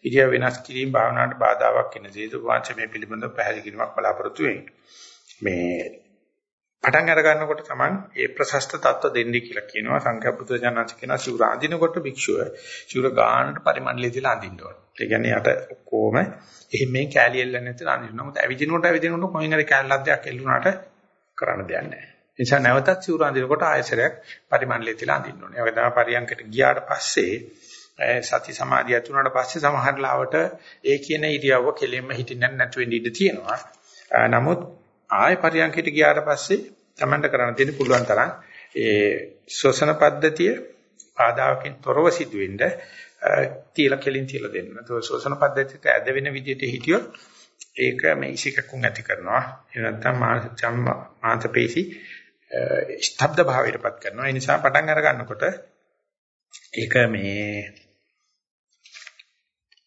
ඉරියව් වෙනස් කිරීම භාවනාවට බාධාවක් වෙන හේතු වාච මේ පිළිබඳව පැහැදිලි කිරීමක් බලාපොරොත්තු මේ පටන් අර ගන්නකොට Taman ඒ ප්‍රශස්ත தত্ত্ব දෙන්නේ කියලා කියනවා සංඛ්‍යාපුත්‍ර ජානංශ කියනවා සිවුර අඳිනකොට භික්ෂුව සිවුර ගානට පරිමණලය දීලා අඳින්න ඕන. ඒ කියන්නේ යට ඔක්කොම එහෙම මේ කැලියෙල්ල නැතිලා අඳින්න. මොකද ඇවිදිනකොට ඇවිදිනකොට කොහෙන් හරි කැලලද්දයක් එල්ලුණාට කරන්න දෙයක් නැහැ. ඒ නිසා නැවතත් සිවුර අඳිනකොට ආයසරයක් පරිමණලය දීලා අඳින්න ඕනේ. ඒ වගේ තමයි පරියන්කට ගියාට පස්සේ සති සමාධිය ඇතුණාට පස්සේ සමහර ලාවට ඒ කියන ඉරියව්ව කෙලින්ම හිටින්න නැතුව ඉඳ ඉඳ තියෙනවා. නමුත් ආය පරියන්කයට ගියාට පස්සේ Tamanට කරන්න තියෙන පුළුවන් තරම් ඒ ශ්වසන පද්ධතිය ආදාවකින් තොරව සිදුවෙන්න තියලා කෙලින් තියලා දෙන්න. ඒක ශ්වසන පද්ධතියට ඇද වෙන විදිහට හිටියොත් ඒක මේ ඉසිකකුන් ඇති කරනවා. ඒ නැත්නම් මානසික මාංශපේශි ස්තබ්ද භාවයටපත් කරනවා. ඒ නිසා පටන් අර ගන්නකොට ඒක මේ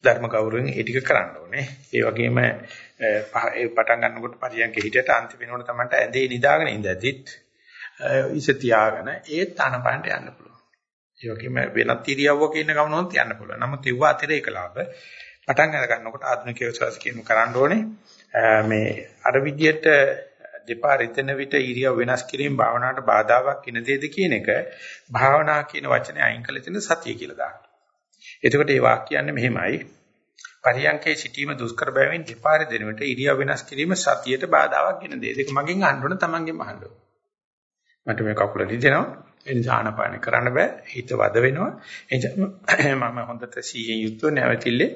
ධර්ම ගෞරවයෙන් ඒ ටික කරන්න ඕනේ. ඒ වගේම ඒ පටන් ගන්නකොට පරියන්ක හිටියට අන්තිම වෙනකොට තමයි ඇඳේ නිදාගෙන ඉඳද්දිත් ඉස තියාගෙන ඒත් ආනපනට යන්න පුළුවන්. ඒ වගේම වෙනත් ඉරියව්වක ඉන්න ගමනොත් යන්න පුළුවන්. නමුත් ඒව අතිරේක ලාභ පටන් අර ගන්නකොට ආධුනිකයෝ සස් කියමු කරන්න ඕනේ. මේ අර විදියට දෙපා රිතන විට ඉරියව් වෙනස් කිරීම භාවනාවට බාධාවක් ඉන දෙද කියන එක භාවනා කියන වචනේ අයින් කළ තියෙන සතිය කියලා දාන්න. එතකොට මේ වාක්‍යයන්නේ මෙහෙමයි. පරියංකේ සිටීම දුෂ්කර බැවින් දෙපාර දෙනකොට ඉරියව් වෙනස් කිරීම සතියට බාධාවක් ගෙන දෙය. ඒක මගෙන් අහන්න ඕන තමන්ගෙන් අහන්න ඕන. මට මේ කකුල රිදෙනවා. ඒ නිසා ආනපාන කරන්න බෑ. හිත වද වෙනවා. ඒ මම හොඳට සීයෙන් යුක්තව නැවතිල්ලේ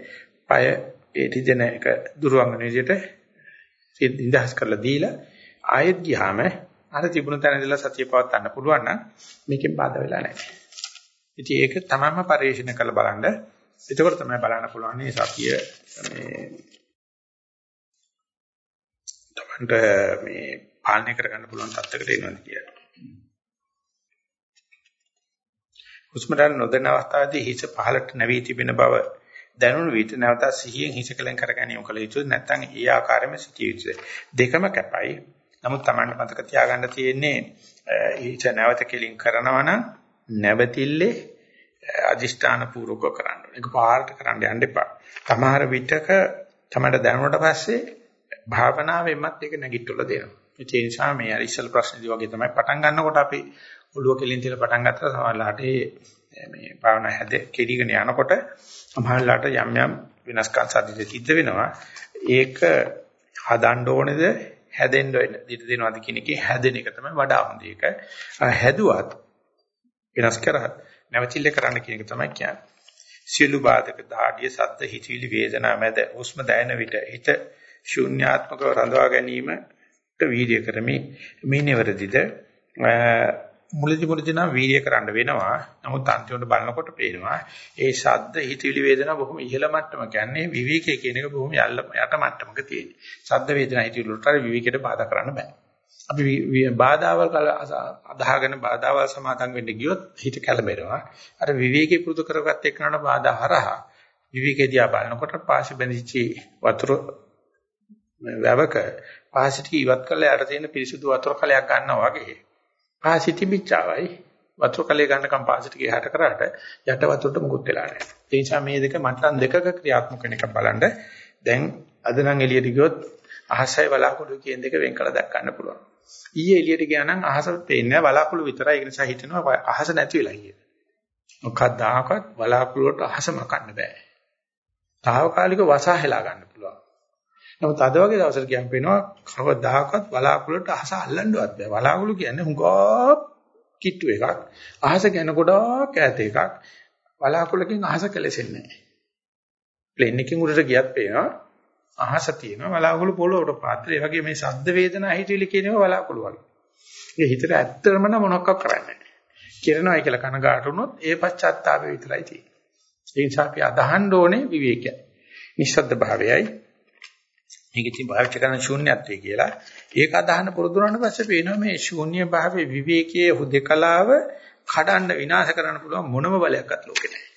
পায় ඒ රිදෙන එක දුරවංගන විදිහට ඉඳහස් කරලා දීලා ආයෙත් ගියාම අර තිබුණ තැන ඉඳලා සතිය පවත්වන්න පුළුවන් නම් මේකෙන් බාධා වෙලා නැහැ. ඉතින් ඒක තමන්ම පරිශීලනය කරලා බලන්න. එතකොට තමයි බලන්න පුළුවන් මේ සතිය මේ තමන්ට මේ පාලනය කරගන්න පුළුවන් තත්යකට එනවද කියලා. හුස්ම ගන්න නොදැන අවස්ථාවේදී හිස පහළට නැවී තිබෙන බව දැනුණු විට නැවත සිහියෙන් හිස කලෙන් කර ගැනීම කළ යුතුයි නැත්නම් ඒ ආකාරයෙන්ම සිටිය යුතුයි. දෙකම කැපයි. නමුත් Tamanට මතක තියාගන්න තියෙන්නේ හිස නැවත කෙලින් කරනවා නම් නැවතිල්ලේ අදිෂ්ඨාන පූර්වක කරන්න. ඒක පාරට කරන්න යන්න එපා. සමහර විටක තමයි දැනුණට පස්සේ භාවනාවෙන්මත් ඒක නැගිටවල දෙනවා. ඒ නිසා මේ අර ඉස්සල් ප්‍රශ්නේදී වගේ තමයි පටන් ගන්නකොට අපි ඔළුව කෙලින් තියලා පටන් ගත්තා සමහරලාට මේ භාවනා හැද කෙඩිගෙන යනකොට සමහරලාට යම් යම් විනාශකම් සාධිත සිද්ධ වෙනවා. ඒක හදන්න ඕනේද හැදෙන්න දිට දෙනවද කියන එකේ හැදෙන එක තමයි වඩා හොඳ එක. හැදුවත් වෙනස් කරහත් නැවතිල්ල කරන්න කියන එක තමයි කියන්නේ. සියලු බාධක දාඩිය සද්ද හිතවිලි වේදනා මැද හුස්ම දැනෙන විට හිත ශූන්‍යාත්මකව රඳවා ගැනීමට වීර්ය කරමි. මේ නිවැරදිද මුලදි මුලදි නම් වීර්ය කරන්න වෙනවා. නමුත් අන්තිමට බලනකොට පේනවා ඒ ශබ්ද හිතවිලි වේදනා බොහොම ඉහළ මට්ටම කියන්නේ විවිකේ කියන එක බොහොම යට මට්ටමක තියෙන. ශබ්ද වේදනා හිතවිලි වලට විවිකයට බාධා කරන්න බෑ. අපි බාධාවල් අදාහගෙන බාධාවල් සමාදන් වෙන්න ගියොත් හිත කැළඹෙනවා. අර විවේකී පුරුදු කරගත්ත එක්කනට බාධා හරහා විවේකේදී බලනකොට පාසි බැඳිච්ච වතුර වැවක පාසිට ඉවත් කරලා යට තියෙන පිරිසුදු වතුර කලයක් ගන්නවා වගේ. පාසි තිබිච්චාවයි වතුර කලේ ගන්නකම් පාසිට ගියහට කරාට යට වතුරට මුකුත් වෙලා නැහැ. ඒ නිසා මේ දෙක මට්ටම් දෙකක ක්‍රියාත්මක වෙන එක බලන්න දැන් අද නම් එළියට ගියොත් අහසයි බලාකුළු කියන දෙක වෙන් කළ දැක් ගන්න පුළුවන්. ඊයේ එළියට ගියා නම් අහස පේන්නේ බලාකුළු විතරයි. ඒ නිසා හිතෙනවා අහස නැති වෙලා ගියේ. මොකක්දාකවත් බලාකුළු වලට අහස මකන්න බෑ. తాවකාලික වසා හෙලා ගන්න පුළුවන්. නමුත් අද වගේ දවසට කියන් පේනවා කවදාකවත් බලාකුළු වලට අහස අල්ලන්නවත් බෑ. බලාකුළු කියන්නේ හුඟා කිට්ටු එකක්. අහස ගැන ගොඩාක් ඈත එකක්. බලාකුළුකින් අහස කැලෙසෙන්නේ නැහැ. ප්ලේන් එකකින් උඩට ගියත් පේනවා අහස තියෙනවා බලාකුළු පොළොවට පාත්‍ර. ඒ වගේ මේ ශබ්ද වේදනා හිතවිලි කියනවා බලාකුළු වගේ. ඒ හිතට ඇත්තම මොනවක් කරන්නේ නැහැ. කරනවා කියලා කනගාටු වුණොත් ඒ පශ්චාත්තාපය විතරයි තියෙන්නේ. ඒ නිසා අපි අදහන්න ඕනේ විවේකය. නිස්සද්ද භාවයයි. මේක ඉතින් භාවිත කරන ශූන්‍යත්වය කියලා. ඒක අදහන්න පුරුදු වුණාට පස්සේ පේනවා මේ ශූන්‍ය භාවයේ විවේකයේ හුදකලාව කඩන්න විනාශ කරන්න පුළුවන් මොනම බලයක්වත් ලෝකේ නැහැ.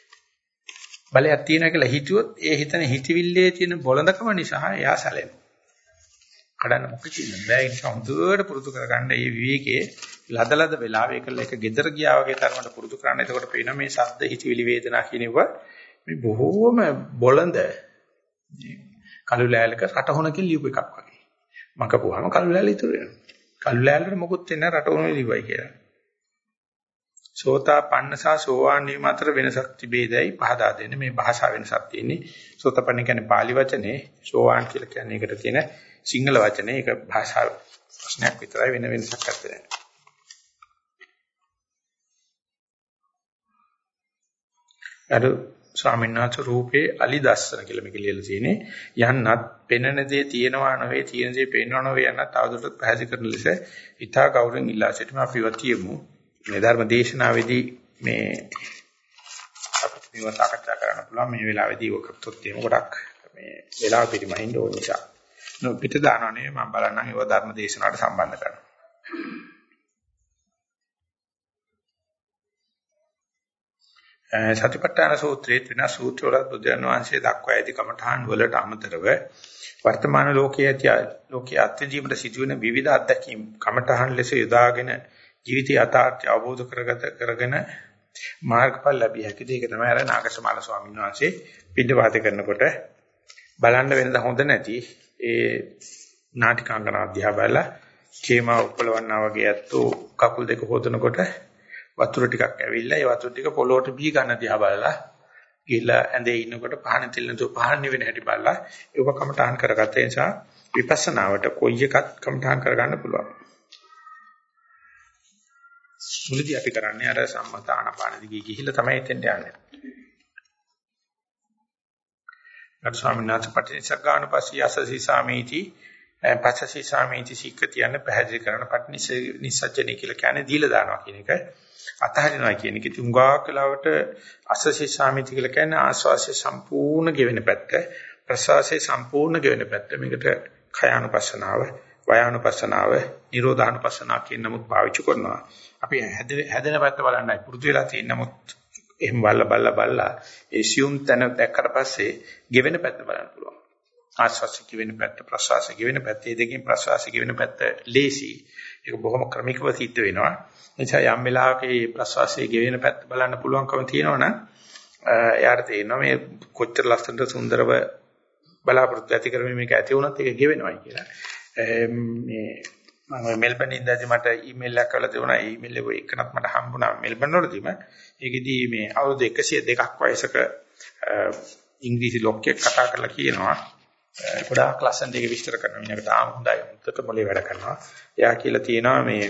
බලයක් තියෙනවා කියලා හිතුවොත් ඒ හිතන හිතවිල්ලේ තියෙන බොළඳකම නිසා එයා සැලෙනවා. කඩන්න මොකද කියන්නේ බෑ ඒක හොඳට පුරුදු කරගන්න මේ විවේකයේ ලදලද වෙලාවේ කළ එක gedara ගියා වගේ තරමට පුරුදු කරන්න. එතකොට පේනවා මේ ශබ්ද හිතවිලි වේදනා කියනවා මේ බොහෝම බොළඳ කළු ලෑල්ලක රටහොනකින් ලියපු එකක් වගේ. මකපුවාම කළු ලෑල්ල ඉතුරු වෙනවා. කළු ලෑල්ලට මොකුත් වෙන්නේ රටහොන ලියුවයි කියලා. සෝතාපන්න සහ සෝවාන් වීම අතර වෙනසක් තිබේදයි පහදා දෙන්න මේ භාෂා වෙනසක් තියෙන්නේ. සෝතාපන්න කියන්නේ pāli වචනේ, සෝවාන් කියලා කියන්නේ ඒකට තියෙන සිංහල වචනේ. ඒක භාෂා ප්‍රශ්නයක් විතරයි වෙන වෙනසක් නැත්තේ. අර ස්වාමීන් වහන්සේ රූපේ අලි දස්සන කියලා මේක ලියලා තියෙන්නේ යන්නත් පෙනෙන දේ තියෙනවා නෙවෙයි තියෙන දේ පේනවා නෙවෙයි යන්නත් තවදුරටත් පැහැදිලි කරන ලෙස ඊටා ගෞරවයෙන් ඉල්ලා සිටිනවා අපි වතියමු මේ ධර්ම දේශනාවේදී මේ අපිට මේව සාකච්ඡා කරන්න පුළුවන්. මේ වෙලාවේදී ඔකටත් එහෙම ගොඩක් මේ වෙලාව පිරිමහින්න ඕන නිසා. නෝ පිට දානවනේ මම බලන්නම් ඒව ධර්ම දේශනාවට සම්බන්ධ කරනවා සතිපට්ඨාන සූත්‍රයේ වෙන සූත්‍ර වල බුදුන් වහන්සේ දක්වා ඇති කමඨාන් වලට අමතරව වර්තමාන ලෝකයේ ලෝකයේ අත්‍යජීවිත සිදුවෙන විවිධ අත්දැකීම් කමඨාන් ලෙස යොදාගෙන ජීවිතය යථාර්ථය අවබෝධ කරගත කරගෙන මාර්ගඵල ලැබිය හැකිද ඒක තමයි අර නාගසමාල ස්වාමීන් වහන්සේ පිටවාතය කරනකොට බලන්න වෙනද හොඳ නැති ඒ නාටිකාංගන අධ්‍යා බලලා කේමා උපලවන්නා වගේ ඇත්තෝ කකුල් දෙක හොදනකොට වතුර ටිකක් ඇවිල්ලා ඒ වතුර ටික පොළොවට බී ගන්න දිහා බලලා ගිහලා ඇඳේ ඉන්නකොට පහන තෙල්ලන තු පහන නිවෙන හැටි බලලා ඒක කමටහන් කරගත්ත නිසා විපස්සනාවට කොයි එකක් කමටහන් කරගන්න පුළුවන්. මුලදී අපි කරන්නේ අර සම්මත ආනපාන දිගේ ගිහිල්ලා තමයි එතෙන්ට යන්නේ. අර ස්වාමීන් වහන්සේ පටිච්චසග්ගාන පස්සේ අසසී සාමීති පස්සසී සාමීති සික්කතියන පැහැදිලි කරන පටිනිස්සජ්ජනේ කියලා කියන්නේ දීලා දානවා කියන එක. අතහරිනවා කියන එක තුඟාක් වෙලාවට අසසී සාමිති කියලා කියන්නේ ආස්වාසිය සම්පූර්ණ ගෙවෙන පැත්ත ප්‍රසවාසයේ සම්පූර්ණ ගෙවෙන පැත්ත මේකට khයානුපස්සනාව වයානුපස්සනාව නිරෝධානුපස්සනාව කියන නමුත් පාවිච්චි කරනවා. අපි හැදෙන පැත්ත බලන්නයි. පුරුදු වෙලා තියෙන නමුත් එහෙම බල්ලා බල්ලා බල්ලා ඒ සියුම් තැන දැක්කට පස්සේ ගෙවෙන පැත්ත බලන්න පුළුවන්. ආස්වාසිය ගෙවෙන පැත්ත ප්‍රසවාසය ගෙවෙන පැත්ත මේ දෙකෙන් ප්‍රසවාසය ගෙවෙන පැත්ත ලේසි. ඒක බොහොම ක්‍රමිකව සිද්ධ වෙනවා. නිසා යම් වෙලාවක මේ ප්‍රසවාසයේ ගෙවෙන පැත්ත බලන්න පුළුවන්කම තියෙනවනම් එයාට තේරෙනවා මේ කොච්චර ලස්සනට සුන්දරව බලාපොරොත්තු ඇති කරමින් මේක ඇති වුණත් ඒක ගෙවෙනවයි කියලා. මේ මම මෙල්බන් ඉඳලා මට ඊමේල් එකක් කරලා තිබුණා. ඊමේල් එක එකනක් මට හම්බුණා මෙල්බන් වලදීම. ඒකෙදී මේ අවුරුදු 102ක් වයසක ඉංග්‍රීසි ලොක්කෙක් කතා කරලා කියනවා. ගොඩාක් ලස්සන දෙයක විස්තර කරනවා. මිනිහට තාම හොඳයි. මුත්තට මොලේ වැඩ කරනවා. එයා කියලා තියෙනවා මේ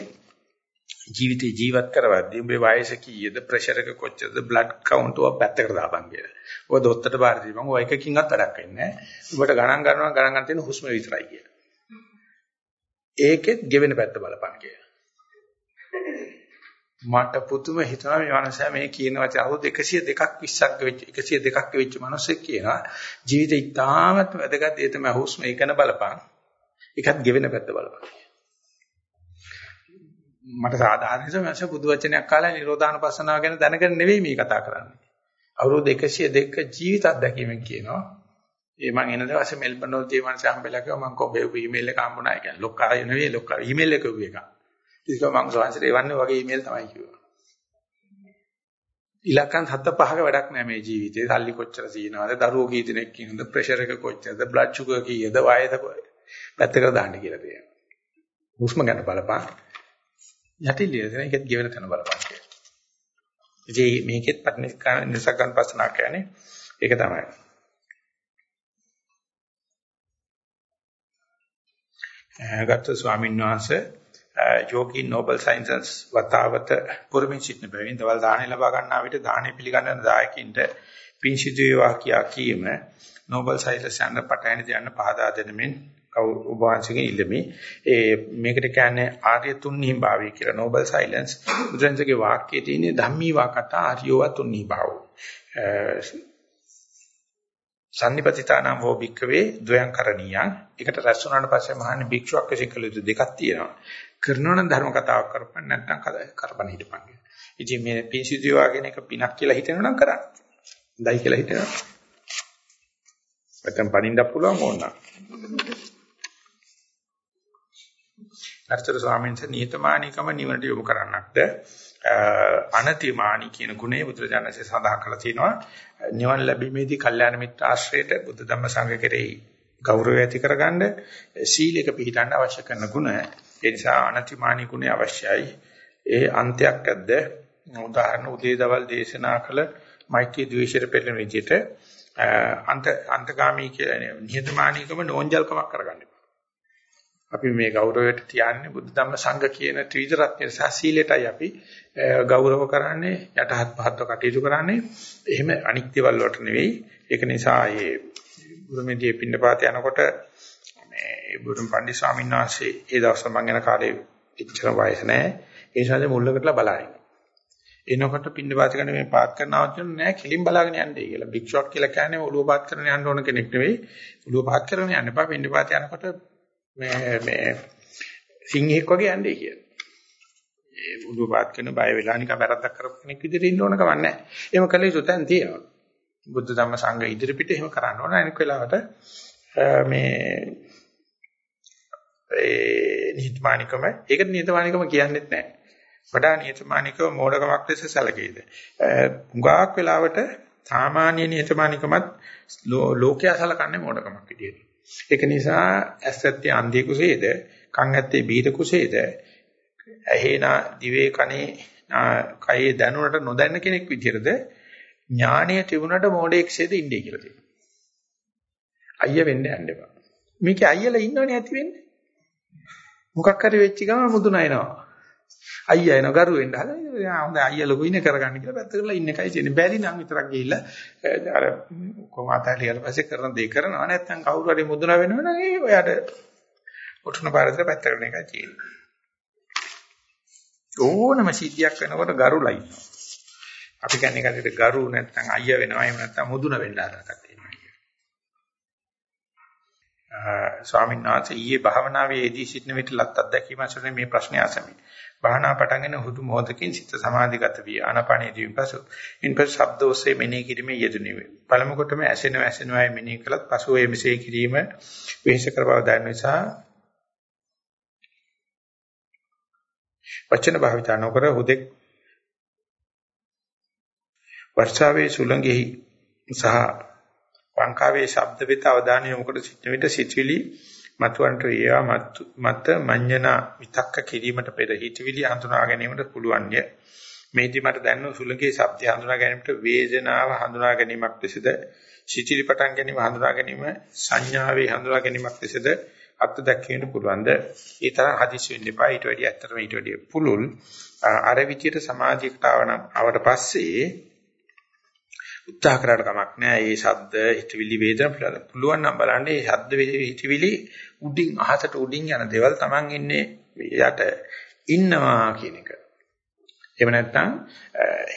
ජීවිතේ ජීවත් කරවද්දී උඹේ වයස කීයද ප්‍රෙෂර් එක කොච්චරද බ්ලඩ් කවුන්ට් එක පැත්තකට දාපන් කියලා. ඔය දොස්තරට බාර දීපන්. ඔය එකකින්වත් වැඩක් වෙන්නේ නැහැ. උඹට ගණන් ගන්නවා ගණන් ගන්න තියෙන හුස්ම විතරයි කියලා. ඒකෙත් ගෙවෙන පැත්ත බලපන් කියලා. මට පුදුම හිතනවා මේ මනුස්සයා මේ කියන වචන අවුරුදු 102ක් 20ක් වෙච්ච 102ක් වෙච්ච මිනිස්සෙක් කියනවා ජීවිතේ ඉතාමත් වැදගත් ඒ තමයි හුස්ම ඒකන බලපන්. ඒකත් ගෙවෙන පැත්ත බලපන්. මට සාධාරණ සමස්ස බුදු වචනයක් කාලා නිරෝධානුපස්සනාව ගැන දැනගෙන නෙවෙයි මේ කතා කරන්නේ. අවුරුදු 102ක ජීවිත අත්දැකීමෙන් කියනවා. ඒ මං එන දවසේ මෙල්බන් වල තේ මනස හම්බෙලා කිව්වා මං කොබේ ඊමේල් එක හම්බුණා. ඒ කියන්නේ ලොක්කා නෙවෙයි ලොක්කා ඊමේල් එක කිව්ව එක. ඒක මං සෝන්සරේ වන්නේ වගේ ඊමේල් තමයි කිව්වා. ඉලක්කම් හත පහක වැඩක් නැහැ මේ ජීවිතේ. සල්ලි කොච්චර තියෙනවද? දරුවෝ කී දෙනෙක් ඉන්නද? ප්‍රෙෂර් එක කොච්චරද? බ්ලඩ් ෂුගර් කීයද? වයස පැත්තකට දාන්න කියලා තියෙනවා. හුස්ම ගන්න බලපන්. යටිලිය දෙන එකත් ගෙවෙන තැන බලපන් කියලා. ඉතින් මේකෙත් පටිනිස්කාන නිසග්ගන් පස්සනා කියන්නේ ඒක තමයි. ගත්ත ස්වාමීන් වහන්සේ යෝගී නොබල් සයන්සස් වතාවත පුරමින් සිටින බැවින් දවල් දාහනේ ලබා ගන්නා විට දාහනේ පිළිගන්න දායකින්ට පින් සිදු වේවා කියා කීම නොබල් සයන්සස් යන පටහැනි දයන්න පහදා දෙනමින් ඔබ වහන්සේගෙන් ඉල්ලමි. ඒ මේකට කියන්නේ ආර්ය තුන්හි භාවය කියලා නොබල් සයිලන්ස් බුදුන්සේගේ වාක්‍යයේ තියෙන ධම්මී වාකතා ආර්යව තුන්හි භාවෝ. සම්නිපතිතානම් හෝ භික්කවේ ද්වයං කරණීයං. ඒකට රැස් වුණාට පස්සේ මහන්නේ භික්ෂුවක් වශයෙන් කළ යුතු දෙකක් තියෙනවා. කරනවා නම් ධර්ම කතාවක් කරපන් නැත්නම් කරපන් හිටපන් කියලා. ඉතින් මේ පිංසිදිය වගේ එක පිනක් කියලා හිතනවා නම් කරන්න. හොඳයි කියලා හිතනවා. නැත්නම් පණින්නත් පුළුවන් ඕනනම්. අර්ථර ස්වාමීන් වහන්සේ නිහතමානීකම නිවනට යොමු කරන්නක්ද අනතිමානී කියන ගුණය බුදුරජාණන්සේ සඳහන් කරලා තිනවා. නිවන ලැබීමේදී කල්යාණ මිත්‍ර ආශ්‍රයයට බුද්ධ ධම්ම සංඝ කෙරෙහි ගෞරවය ඇති කරගන්න සීලයක පිළිපදන්න අවශ්‍ය කරන ගුණ. ඒ නිසා අනතිමානී ගුණය අවශ්‍යයි. ඒ අන්තයක් ඇද්ද උදාහරණ උදේ දවල් දේශනා කළ මෛත්‍රී ද්වේෂයට පෙළෙන විදිහට අන්ත අන්තගාමී කියන්නේ නිහතමානීකම නෝන්ජල්කමක් කරගන්න අපි මේ ගෞරවයට තියන්නේ බුද්ධ ධම්ම සංඝ කියන ත්‍රිවිධ රත්නය සහ සීලයටයි අපි ගෞරව කරන්නේ යටහත් පහත්ව කටයුතු කරන්නේ. එහෙම අනික් දේවල් වලට නෙවෙයි. ඒක නිසා මේ ගුරුමෙදී පින්නපාත යනකොට මේ බුදුන් පන්දි ස්වාමීන් වහන්සේ ඒ දවස්වල මම යන කාලේ ඉච්චර වයස නැහැ. ඒ නිසා මුල්ලකටලා බලائیں එනකොට පින්නපාත ගන්න මේ පාත් කරනවත් නෑ කිලින් බලාගෙන යන්නේ කියලා. බික්ෂුවක් කියලා කියන්නේ ඔළුව පාත් කරන යන්න ඕන කෙනෙක් නෙවෙයි. ඔළුව පාත් කරන යන්න එපා. පින්නපාත යනකොට මේ මේ සිංහෙක් වගේ යන්නේ කියලා. ඒ උඩුව පාත් කරන බය වෙලා නිකන් වැරද්දක් කරපු කෙනෙක් විදිහට ඉන්න ඕන කමක් නැහැ. එහෙම කළ යුතු තැන් තියෙනවා. බුද්ධ ධම්ම සංඝ ඉදිරි පිට එහෙම කරන්න ඕන. අනික වෙලාවට මේ ඒ නිහතමානිකම ඒකට නිහතමානිකම කියන්නේත් නැහැ. වඩා නිහතමානිකව මෝඩකමක් ලෙස සැලකේද. හුඟක් වෙලාවට සාමාන්‍ය නිහතමානිකමත් ලෝකයා සලකන්නේ මෝඩකමක් විදියට. ඒක නිසා ඇස් ඇත්තේ අන්ධය කුසේද, කන් ඇත්තේ බීර කුසේද, ඇහෙනා දිවේ කනේ කයේ දැනුණට නොදැන්න කෙනෙක් විදිහටද ඥානය තිබුණට මොඩේක්සේද ඉන්නේ කියලා තියෙනවා. අයිය වෙන්න යන්න එපා. මේකේ අයියලා ඉන්නවනේ ඇති වෙන්නේ. මොකක් හරි වෙච්ච ගමන් මුදුන එනවා. අයියා එන ගරු වෙන්න හදලා හොඳ අයියා ලොකු ඉන්නේ කරගන්න කියලා පැත්ත කරලා ඉන්න එකයි තියෙන්නේ. බැරි නම් විතරක් ගිහිල්ලා අර කොහොම අතහැරියට පස්සේ කරන දේ කරනවා නැත්නම් කවුරු හරි මුදුන වෙනවනම් ඒ ඔයාට ඔටුන පාරට පැත්ත කරන එකයි තියෙන්නේ. ඕනම සිද්ධියක් වෙනකොට ගරුලා ඉන්නවා. අපි කියන්නේ කඩේට ගරු නැත්නම් අයියා වෙනවා එහෙම නැත්නම් මුදුන වෙන්න හදලා ස්වාමීන් වහන්සේ ඊයේ භාවනාවේ යෙදී සිටින විට ලත් අත්දැකීම අසුරේ මේ ප්‍රශ්නේ අසමි. භාවනා පටන්ගෙන හුදු මොහොතකින් සිත සමාධිගත විය. ආනපනීදී පසු ඉන්පසු ශබ්ද ඔස්සේ මෙනෙහි කිරීමේ යෙදුණි. පළමු කොටම ඇසෙනව ඇසෙනවයි මෙනෙහි කළත් පසු ඒ මෙසේ කිරීම වෙහෙස කර බව දැන නිසා වචන භාවිත නොකර හුදෙක් වර්ෂාවේ සුළඟෙහි සහ වංකාවේ ශබ්ද වෙත අවධානය යොමු කර සිටින විට සිතවිලි මතුවන්ට ඒවා මත මඤ්ඤණ විතක්ක කිරීමට පෙර හිතවිලි හඳුනා ගැනීමට පුළුවන්ය. මේදි මට දැනෙන සුළඟේ ශබ්ද හඳුනා ගැනීමට වේදනාව හඳුනා ගැනීමක් ලෙසද සිතිලි පටන් ගැනීම හඳුනා ගැනීම සංඥාවේ හඳුනා ගැනීමක් ලෙසද අත් දැක්වෙන්න පුළුවන්ද? ඒ තරම් හදිසි වෙන්න එපා. ඊට වැඩි ඇත්තටම ඊට වැඩි පුළුල් අර විදියට සමාජයකට ආවනම් ආවට පස්සේ උත්සාහ කරාට කමක් නැහැ. මේ ශබ්ද, හිතවිලි, වේදන පුළුවන් නම් බලන්න මේ ශබ්ද, හිතවිලි උඩින් අහසට උඩින් යන දේවල් Taman ඉන්නේ යට ඉන්නවා කියන එක. එහෙම නැත්නම්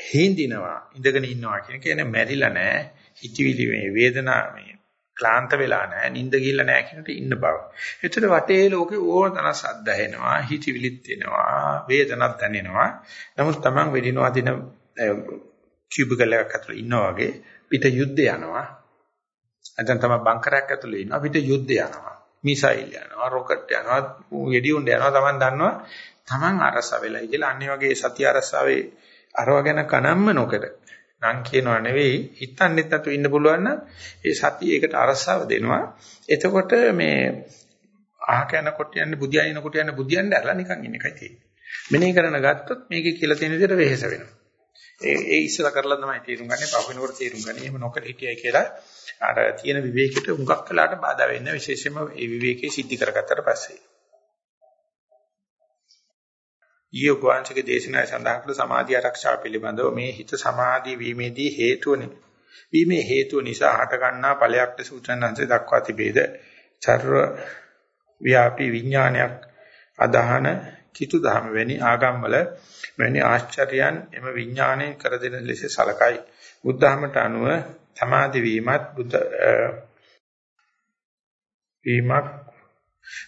හින්දිනවා, ඉඳගෙන ඉන්නවා කියන එක කියන්නේ මැරිලා නැහැ. හිතවිලි මේ වේදනා මේ ක්ලාන්ත වෙලා නැහැ, නිින්ද ගිහිල්ලා නැහැ කියනට ඉන්න බව. ඒතර වටේ ලෝකේ ඕන තරම් සද්ද ඇහෙනවා, හිතවිලිත් එනවා, වේදනක් දැනෙනවා. නමුත් Taman වෙදිනවා දින කියුබිකල් එකක් ඇතුළේ ඉන්නා වගේ පිට යුද්ධ යනවා. නැත්නම් තමයි බංකරයක් ඇතුළේ ඉන්නවා පිට යුද්ධ යනවා. මිසයිල් යනවා, රොකට් යනවා, යෙඩි උණ්ඩ යනවා. Taman දන්නවා Taman අරස වෙලයි කියලා. අනිත් වගේ සතිය අරසාවේ අරව ගැන කනම්ම නොකර නම් කියනවා නෙවෙයි හිතන්නෙත් නැතු ඉන්න පුළුවන් නම් ඒ සතිය ඒකට අරසාව දෙනවා. එතකොට මේ අහක යනකොට යන්නේ බුදියා යනකොට යන්නේ බුදියන්න ඇරලා නිකන් ඉන්න එකයි තියෙන්නේ. මෙනෙහි කරන ගත්තොත් මේකේ කියලා තියෙන විදිහට වෙහෙස වෙනවා. ඒ ඒ ඉස්සලා කරලා තමයි තේරුම් ගන්නේ. පහ වෙනකොට තේරුම් ගන්නේ. එහෙම නොකර හිටියයි කියලා අර තියෙන විවේකයට උඟක් කළාට බාධා වෙන්නේ විශේෂයෙන්ම ඒ විවේකයේ සිද්ධි කරගත්තට පස්සේ. ඊයෝ ගෝවාංශික දේශනාවේ සඳහන් කළ සමාධි ආරක්ෂාව පිළිබඳව මේ හිත සමාධි වීමේදී හේතුවනේ. වීමේ හේතුව නිසා හට ගන්නා ඵලයක් ලෙස උචනන්සේ දක්වා තිබේද. චර්ව ව්‍යාපී විඥානයක් අදහන කිතු දහම වැනි ආගම්වල මෙවැනි ආශ්චර්යයන් එම විඥාණයෙන් කර දෙන ලෙස සලකයි. බුද්ධහමට අනුව සමාධි වීමත් බුද්ධ වීමක්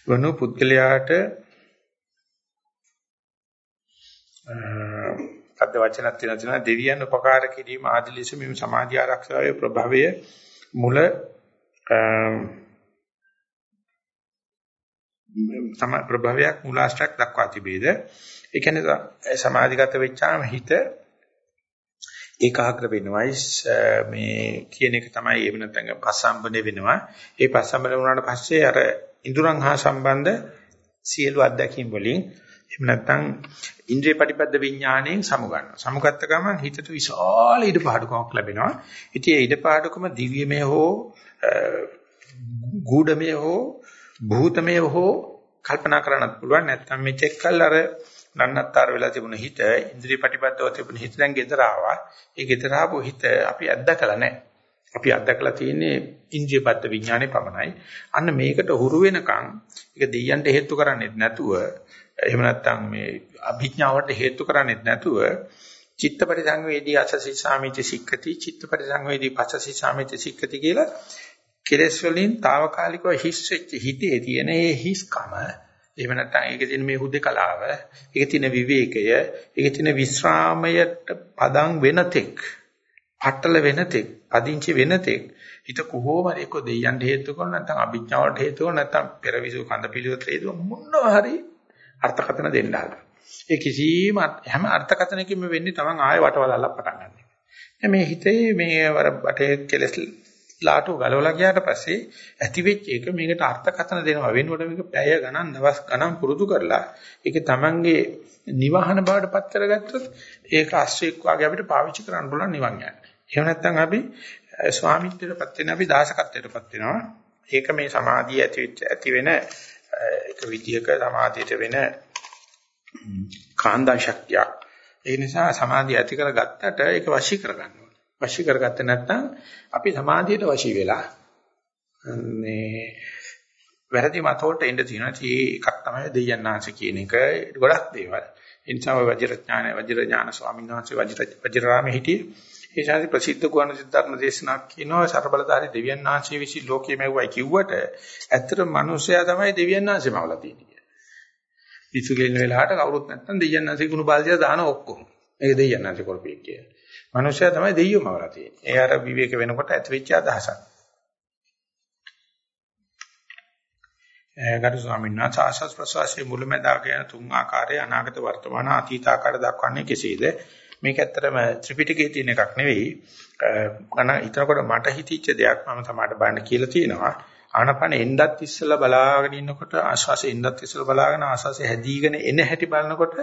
වනු පුද්ගලයාට අද වචනක් තියෙනවා තියෙනවා දෙවියන් උපකාර කිරීම ආදී ලෙස මේ සමාධි ආරක්ෂාවේ ප්‍රභවය මුල සම ප්‍රභවයක් මූලාශ්‍රයක් දක්වා තිබේද ඒ කියන්නේ සමාධිගත වෙච්චාම හිත ඒකාග්‍ර වෙනවයි මේ කියන එක තමයි එහෙම නැත්නම් පස්සම්බනේ වෙනවා ඒ පස්සම්බනේ වුණාට පස්සේ අර ඉඳුරන් හා සම්බන්ධ සියලු අත්දැකීම් වලින් එහෙම නැත්නම් ඉන්ද්‍රිය ප්‍රතිපද විඥාණයෙන් සමුගන්නවා. සමුගත්ත ගමන් හිතට විශාල ඉඩපාඩුකමක් ලැබෙනවා. ඉතින් ඒ ඉඩපාඩුකම දිව්‍යමය හෝ ගූಢමය හෝ භූතමය හෝ කල්පනා කරන්නත් පුළුවන්. නැත්නම් මේ චෙක් කල් අර නන්නත්තර වෙලා තිබුණ හිත ඉන්ද්‍රිය ප්‍රතිපදව තිබුණ හිත දැන් ගෙදර ආවා. ඒ ගෙදර ආපු හිත අපි අත්දකලා නැහැ. අපි අත්දකලා තියෙන්නේ ඉන්ද්‍රියපත්ත විඥානේ පමණයි. අන්න මේකට හුරු වෙනකන් ඒක දෙයයන්ට හේතු කරන්නේ නැතුව එහෙම නැත්නම් මේ අභිඥාවට හේතු කරන්නේ නැතුව චිත්තපටි සංවේදී අසසි සාමිති සික්කති චිත්තපටි සංවේදී පසසි සාමිති සික්කති කියලා කෙලස් වලින් తాවකාලිකව හිස් වෙච්ච හිතේ තියෙන ඒ හිස්කම එහෙම නැත්නම් ඒකේ තියෙන මේ හුදකලාව ඒකේ තියෙන විවේකය ඒකේ තියෙන විස්රාමයට පදම් වෙනතෙක් පටල වෙනතෙක් අදින්චි වෙනතෙක් හිත කොහොම ඒක දෙයයන් හේතු කරන නැත්නම් අභිඥාවට හේතු කරන නැත්නම් පෙරවිසු කඳ පිළිවෙත හේතු මොනවා හරි අර්ථකථන දෙන්න හදලා ඒ කිසිම හැම අර්ථකථනකින්ම වෙන්නේ තමන් ආයෙ වටවලල්ලා පටන් ගන්න එක. මේ හිතේ මේ වර බටේ කෙලස් ලාටු ගලවලා ගියාට පස්සේ ඇති වෙච්ච එක මේකට අර්ථකථන දෙනවා වෙනකොට මේක පැය ගණන් දවස් ගණන් පුරුදු කරලා ඒක Tamanගේ නිවහන බවට පත් කරගත්තොත් ඒක ආශ්‍රේක් වාගේ අපිට පාවිච්චි කරන්න පුළුවන් නිවන් යන්නේ. එහෙම නැත්නම් අපි ස්වාමිත්වයටපත් වෙන අපි දාසකත්වයටපත් වෙනවා. ඒක මේ සමාධිය ඇති ඇති වෙන එක විදියක සමාධියට වෙන කාන්දා ශක්තියක්. ඒ නිසා සමාධිය ඇති කරගත්තට ඒක වශී කරගන්න ඕනේ. වශී කරගත්තේ නැත්නම් අපි සමාධියට වශී වෙලා මේ වැරදි මතවලට එන්න තියෙනවා. ඒ එකක් තමයි දෙයයන්ාංශ කියන එක. ගොඩක් දේවල්. ඒ නිසා වජිරඥාන වජිරඥාන ස්වාමීන් වහන්සේ වජිර වජිරාමේ හිටියේ ඒ ශාසි ප්‍රසිද්ධ ගුවන් සිද්ධාර්ථ දේශනාවක් කියනවා ਸਰබලධාරී දෙවියන් වහන්සේ විසින් ලෝකයේ මෙව්වයි කිව්වට ඇත්තට මිනිස්සයා තමයි දෙවියන් වහන්සේම අවලා තියෙන්නේ. පිස්සු කෙලින වෙලාවට කවුරුත් නැත්තම් දෙවියන් වහන්සේ කුණු බාල්දිය දාන ඔක්කොම. ඒක දෙවියන් වහන්සේ කරපියෙක් කියලා. මිනිස්සයා තමයි දෙයියෝම අවලා තියෙන්නේ. ඒ අර විවේක වෙනකොට ඇතිවෙච්ච අදහසක්. ගරු ස්වාමීන් වහන්සේ ආශස් ප්‍රසවාසයේ මුලමඳාක යන තුන් ආකාරයේ අනාගත වර්තමාන අතීත ආකාර දක්වන්නේ කෙසේද? මේක ඇත්තටම ත්‍රිපිටකයේ තියෙන එකක් නෙවෙයි. අන ඊටකොට මට හිතිච්ච දෙයක් මම තමයි බලන්න කියලා තියෙනවා. ආනපන එන්නත් ඉස්සලා බලාගෙන ඉන්නකොට ආශ්වාසය එන්නත් ඉස්සලා බලාගෙන ආශ්වාසය හැදීගෙන එන හැටි බලනකොට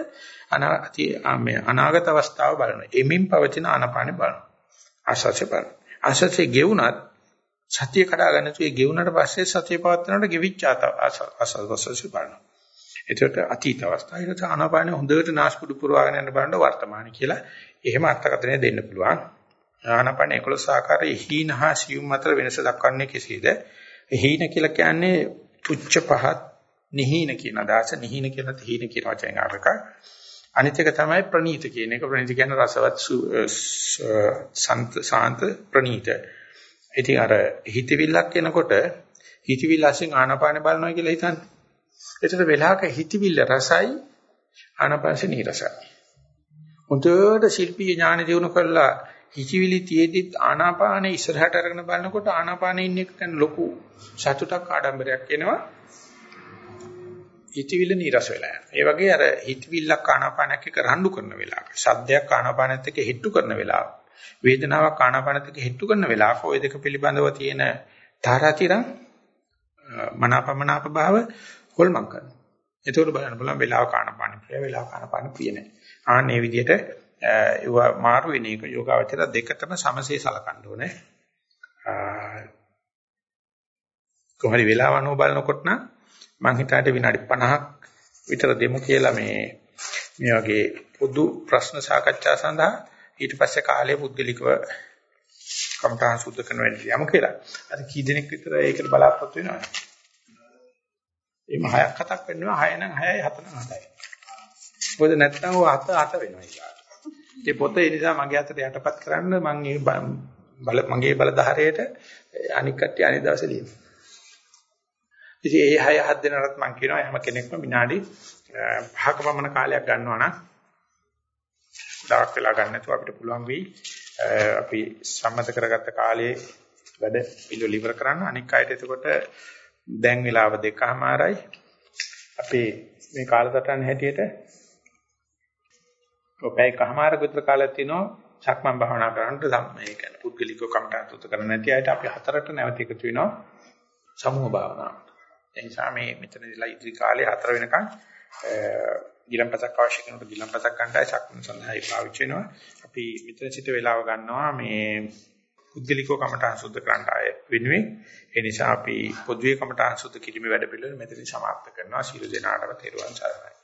අනාගත අවස්ථාව බලනවා. එමින් පවතින ආනපන බලනවා. ආශ්වාසය බලනවා. ආශ්වාසය ගෙවුනත් සතිය කඩා ගන්න තු ඒ ගෙවුනට පස්සේ සතිය පවත්වනකොට ගෙවිච්ච ආශ්වාසය බලනවා. එතකොට අතීත අවස්ථාව. ඊට ආනාපානෙ හොඳට නාස්පුඩු පුරවාගෙන යන බලන්න වර්තමාන කියලා එහෙම අර්ථකථනය දෙන්න පුළුවන්. ආනාපාන 11 ආකාරයේ හීන හා සියුම් අතර වෙනස දක්වන්නේ කෙසේද? හීන කියලා කියන්නේ පුච්ච පහත් නිහීන කියන අදහස. නිහීන කියලා තීන කියන වචෙන් අරක. අනිත් එක තමයි ප්‍රනීත කියන එක. ප්‍රනීත කියන්නේ රසවත් සාන්ත ප්‍රනීත. ඉතින් අර හිතවිල්ලක් එනකොට හිතවිල්ල අසින් ආනාපාන බලනවා කියලා හිතන්නේ. එතන වෙලාවක හිතවිල්ල රසයි ආනපනස නිරසයි. හොඳට ශිල්පීය ඥාන දිනු කරලා හිතවිලි තියේදිත් ආනාපානෙ ඉස්සරහට අරගෙන බලනකොට ආනාපානෙ ඉන්න එක ගැන ලොකු සතුටක් ආඩම්බරයක් එනවා. හිතවිල්ල නිරස වෙලා යනවා. ඒ වගේ අර හිතවිල්ලක් ආනාපානයක් එක්ක රණ්ඩු කරන වෙලාවක, සද්දයක් ආනාපානයත් එක්ක හිට්ටු කරන වෙලාවක, වේදනාවක් ආනාපානයත් එක්ක හිට්ටු කරන වෙලාවක ওই දෙක පිළිබඳව තියෙන තාරාතිරම් මනාපමනාප භාව හොල්මන් කරනවා. එතකොට බලන්න බලන්න වෙලාව ආනාපාන ප්‍රිය, වෙලාව ආනාපාන ප්‍රිය නැහැ. ආන් මේ විදිහට ඒව මාරු වෙන එක යෝගාවචර දෙකටම සමසේ සලකන්න ඕනේ. කොහරි වෙලාව අනුව බලනකොට නම් මං හිතාට විනාඩි 50ක් විතර දෙමු කියලා මේ මේ වගේ පොදු ප්‍රශ්න සාකච්ඡා සඳහා ඊට පස්සේ කාලය පුද්ගලිකව කම්තාන් සුද්ධ කරන වෙන්නේ යමු කියලා. අර කී දෙනෙක් විතර ඒකට බලාපොරොත්තු වෙනවද? එහෙම හයක් හතක් වෙනවා 6 නම් 6යි 7 නම් 7යි. මොකද නැත්නම් ඔය 7 8 වෙනවා ඊගා. ඒ පොත ඒ නිසා මගේ අතට යටපත් කරන්න මම බල මගේ බලධාරයට අනික් කට්ටිය අනිත් දවසේ ලියනවා. ඉතින් ඒ 6 7 දෙනාට මම කියනවා හැම කෙනෙක්ම විනාඩි 5ක පමණ කාලයක් ගන්නවා නම් දාක් වෙලා ගන්න නැතුව අපිට පුළුවන් වෙයි අපි සම්මත කරගත්ත කාලයේ වැඩ පිළිවෙල ඉවර කරන්න අනික් අයට එතකොට දැන් වෙලාව දෙකමාරයි අපේ මේ කාලසටහන හැටියට ඔපේ එකමාරක විතර කාලයක් තියෙනවා සක්මන් භාවනා කරන්නට මේ කියන්නේ පුද්ගලිකව කමටහන් කරන්න නැති අයට අපි හතරට නැවත එකතු වෙනවා සමූහ භාවනාවට ඒ නිසා මේ මෙතනදීලා ඉදිරි කාලේ හතර වෙනකන් ගිලම්පසක් අවශ්‍ය කෙනෙකුට ගිලම්පසක් ගන්නයි සක්මන් සඳහායි පාවිච්චි වෙනවා. අපි මෙතන සිට වේලාව ගන්නවා මේ පුද්ගලිකව කමඨාන් සුද්ධ කරන්න ආය වෙනුවෙන්. ඒ නිසා අපි පොදුවේ කමඨාන් සුද්ධ කිරීමේ වැඩ පිළිවෙල මෙතනින් සමාප්ත කරනවා. ශීල දෙනාටම තෙරුවන් සරණයි.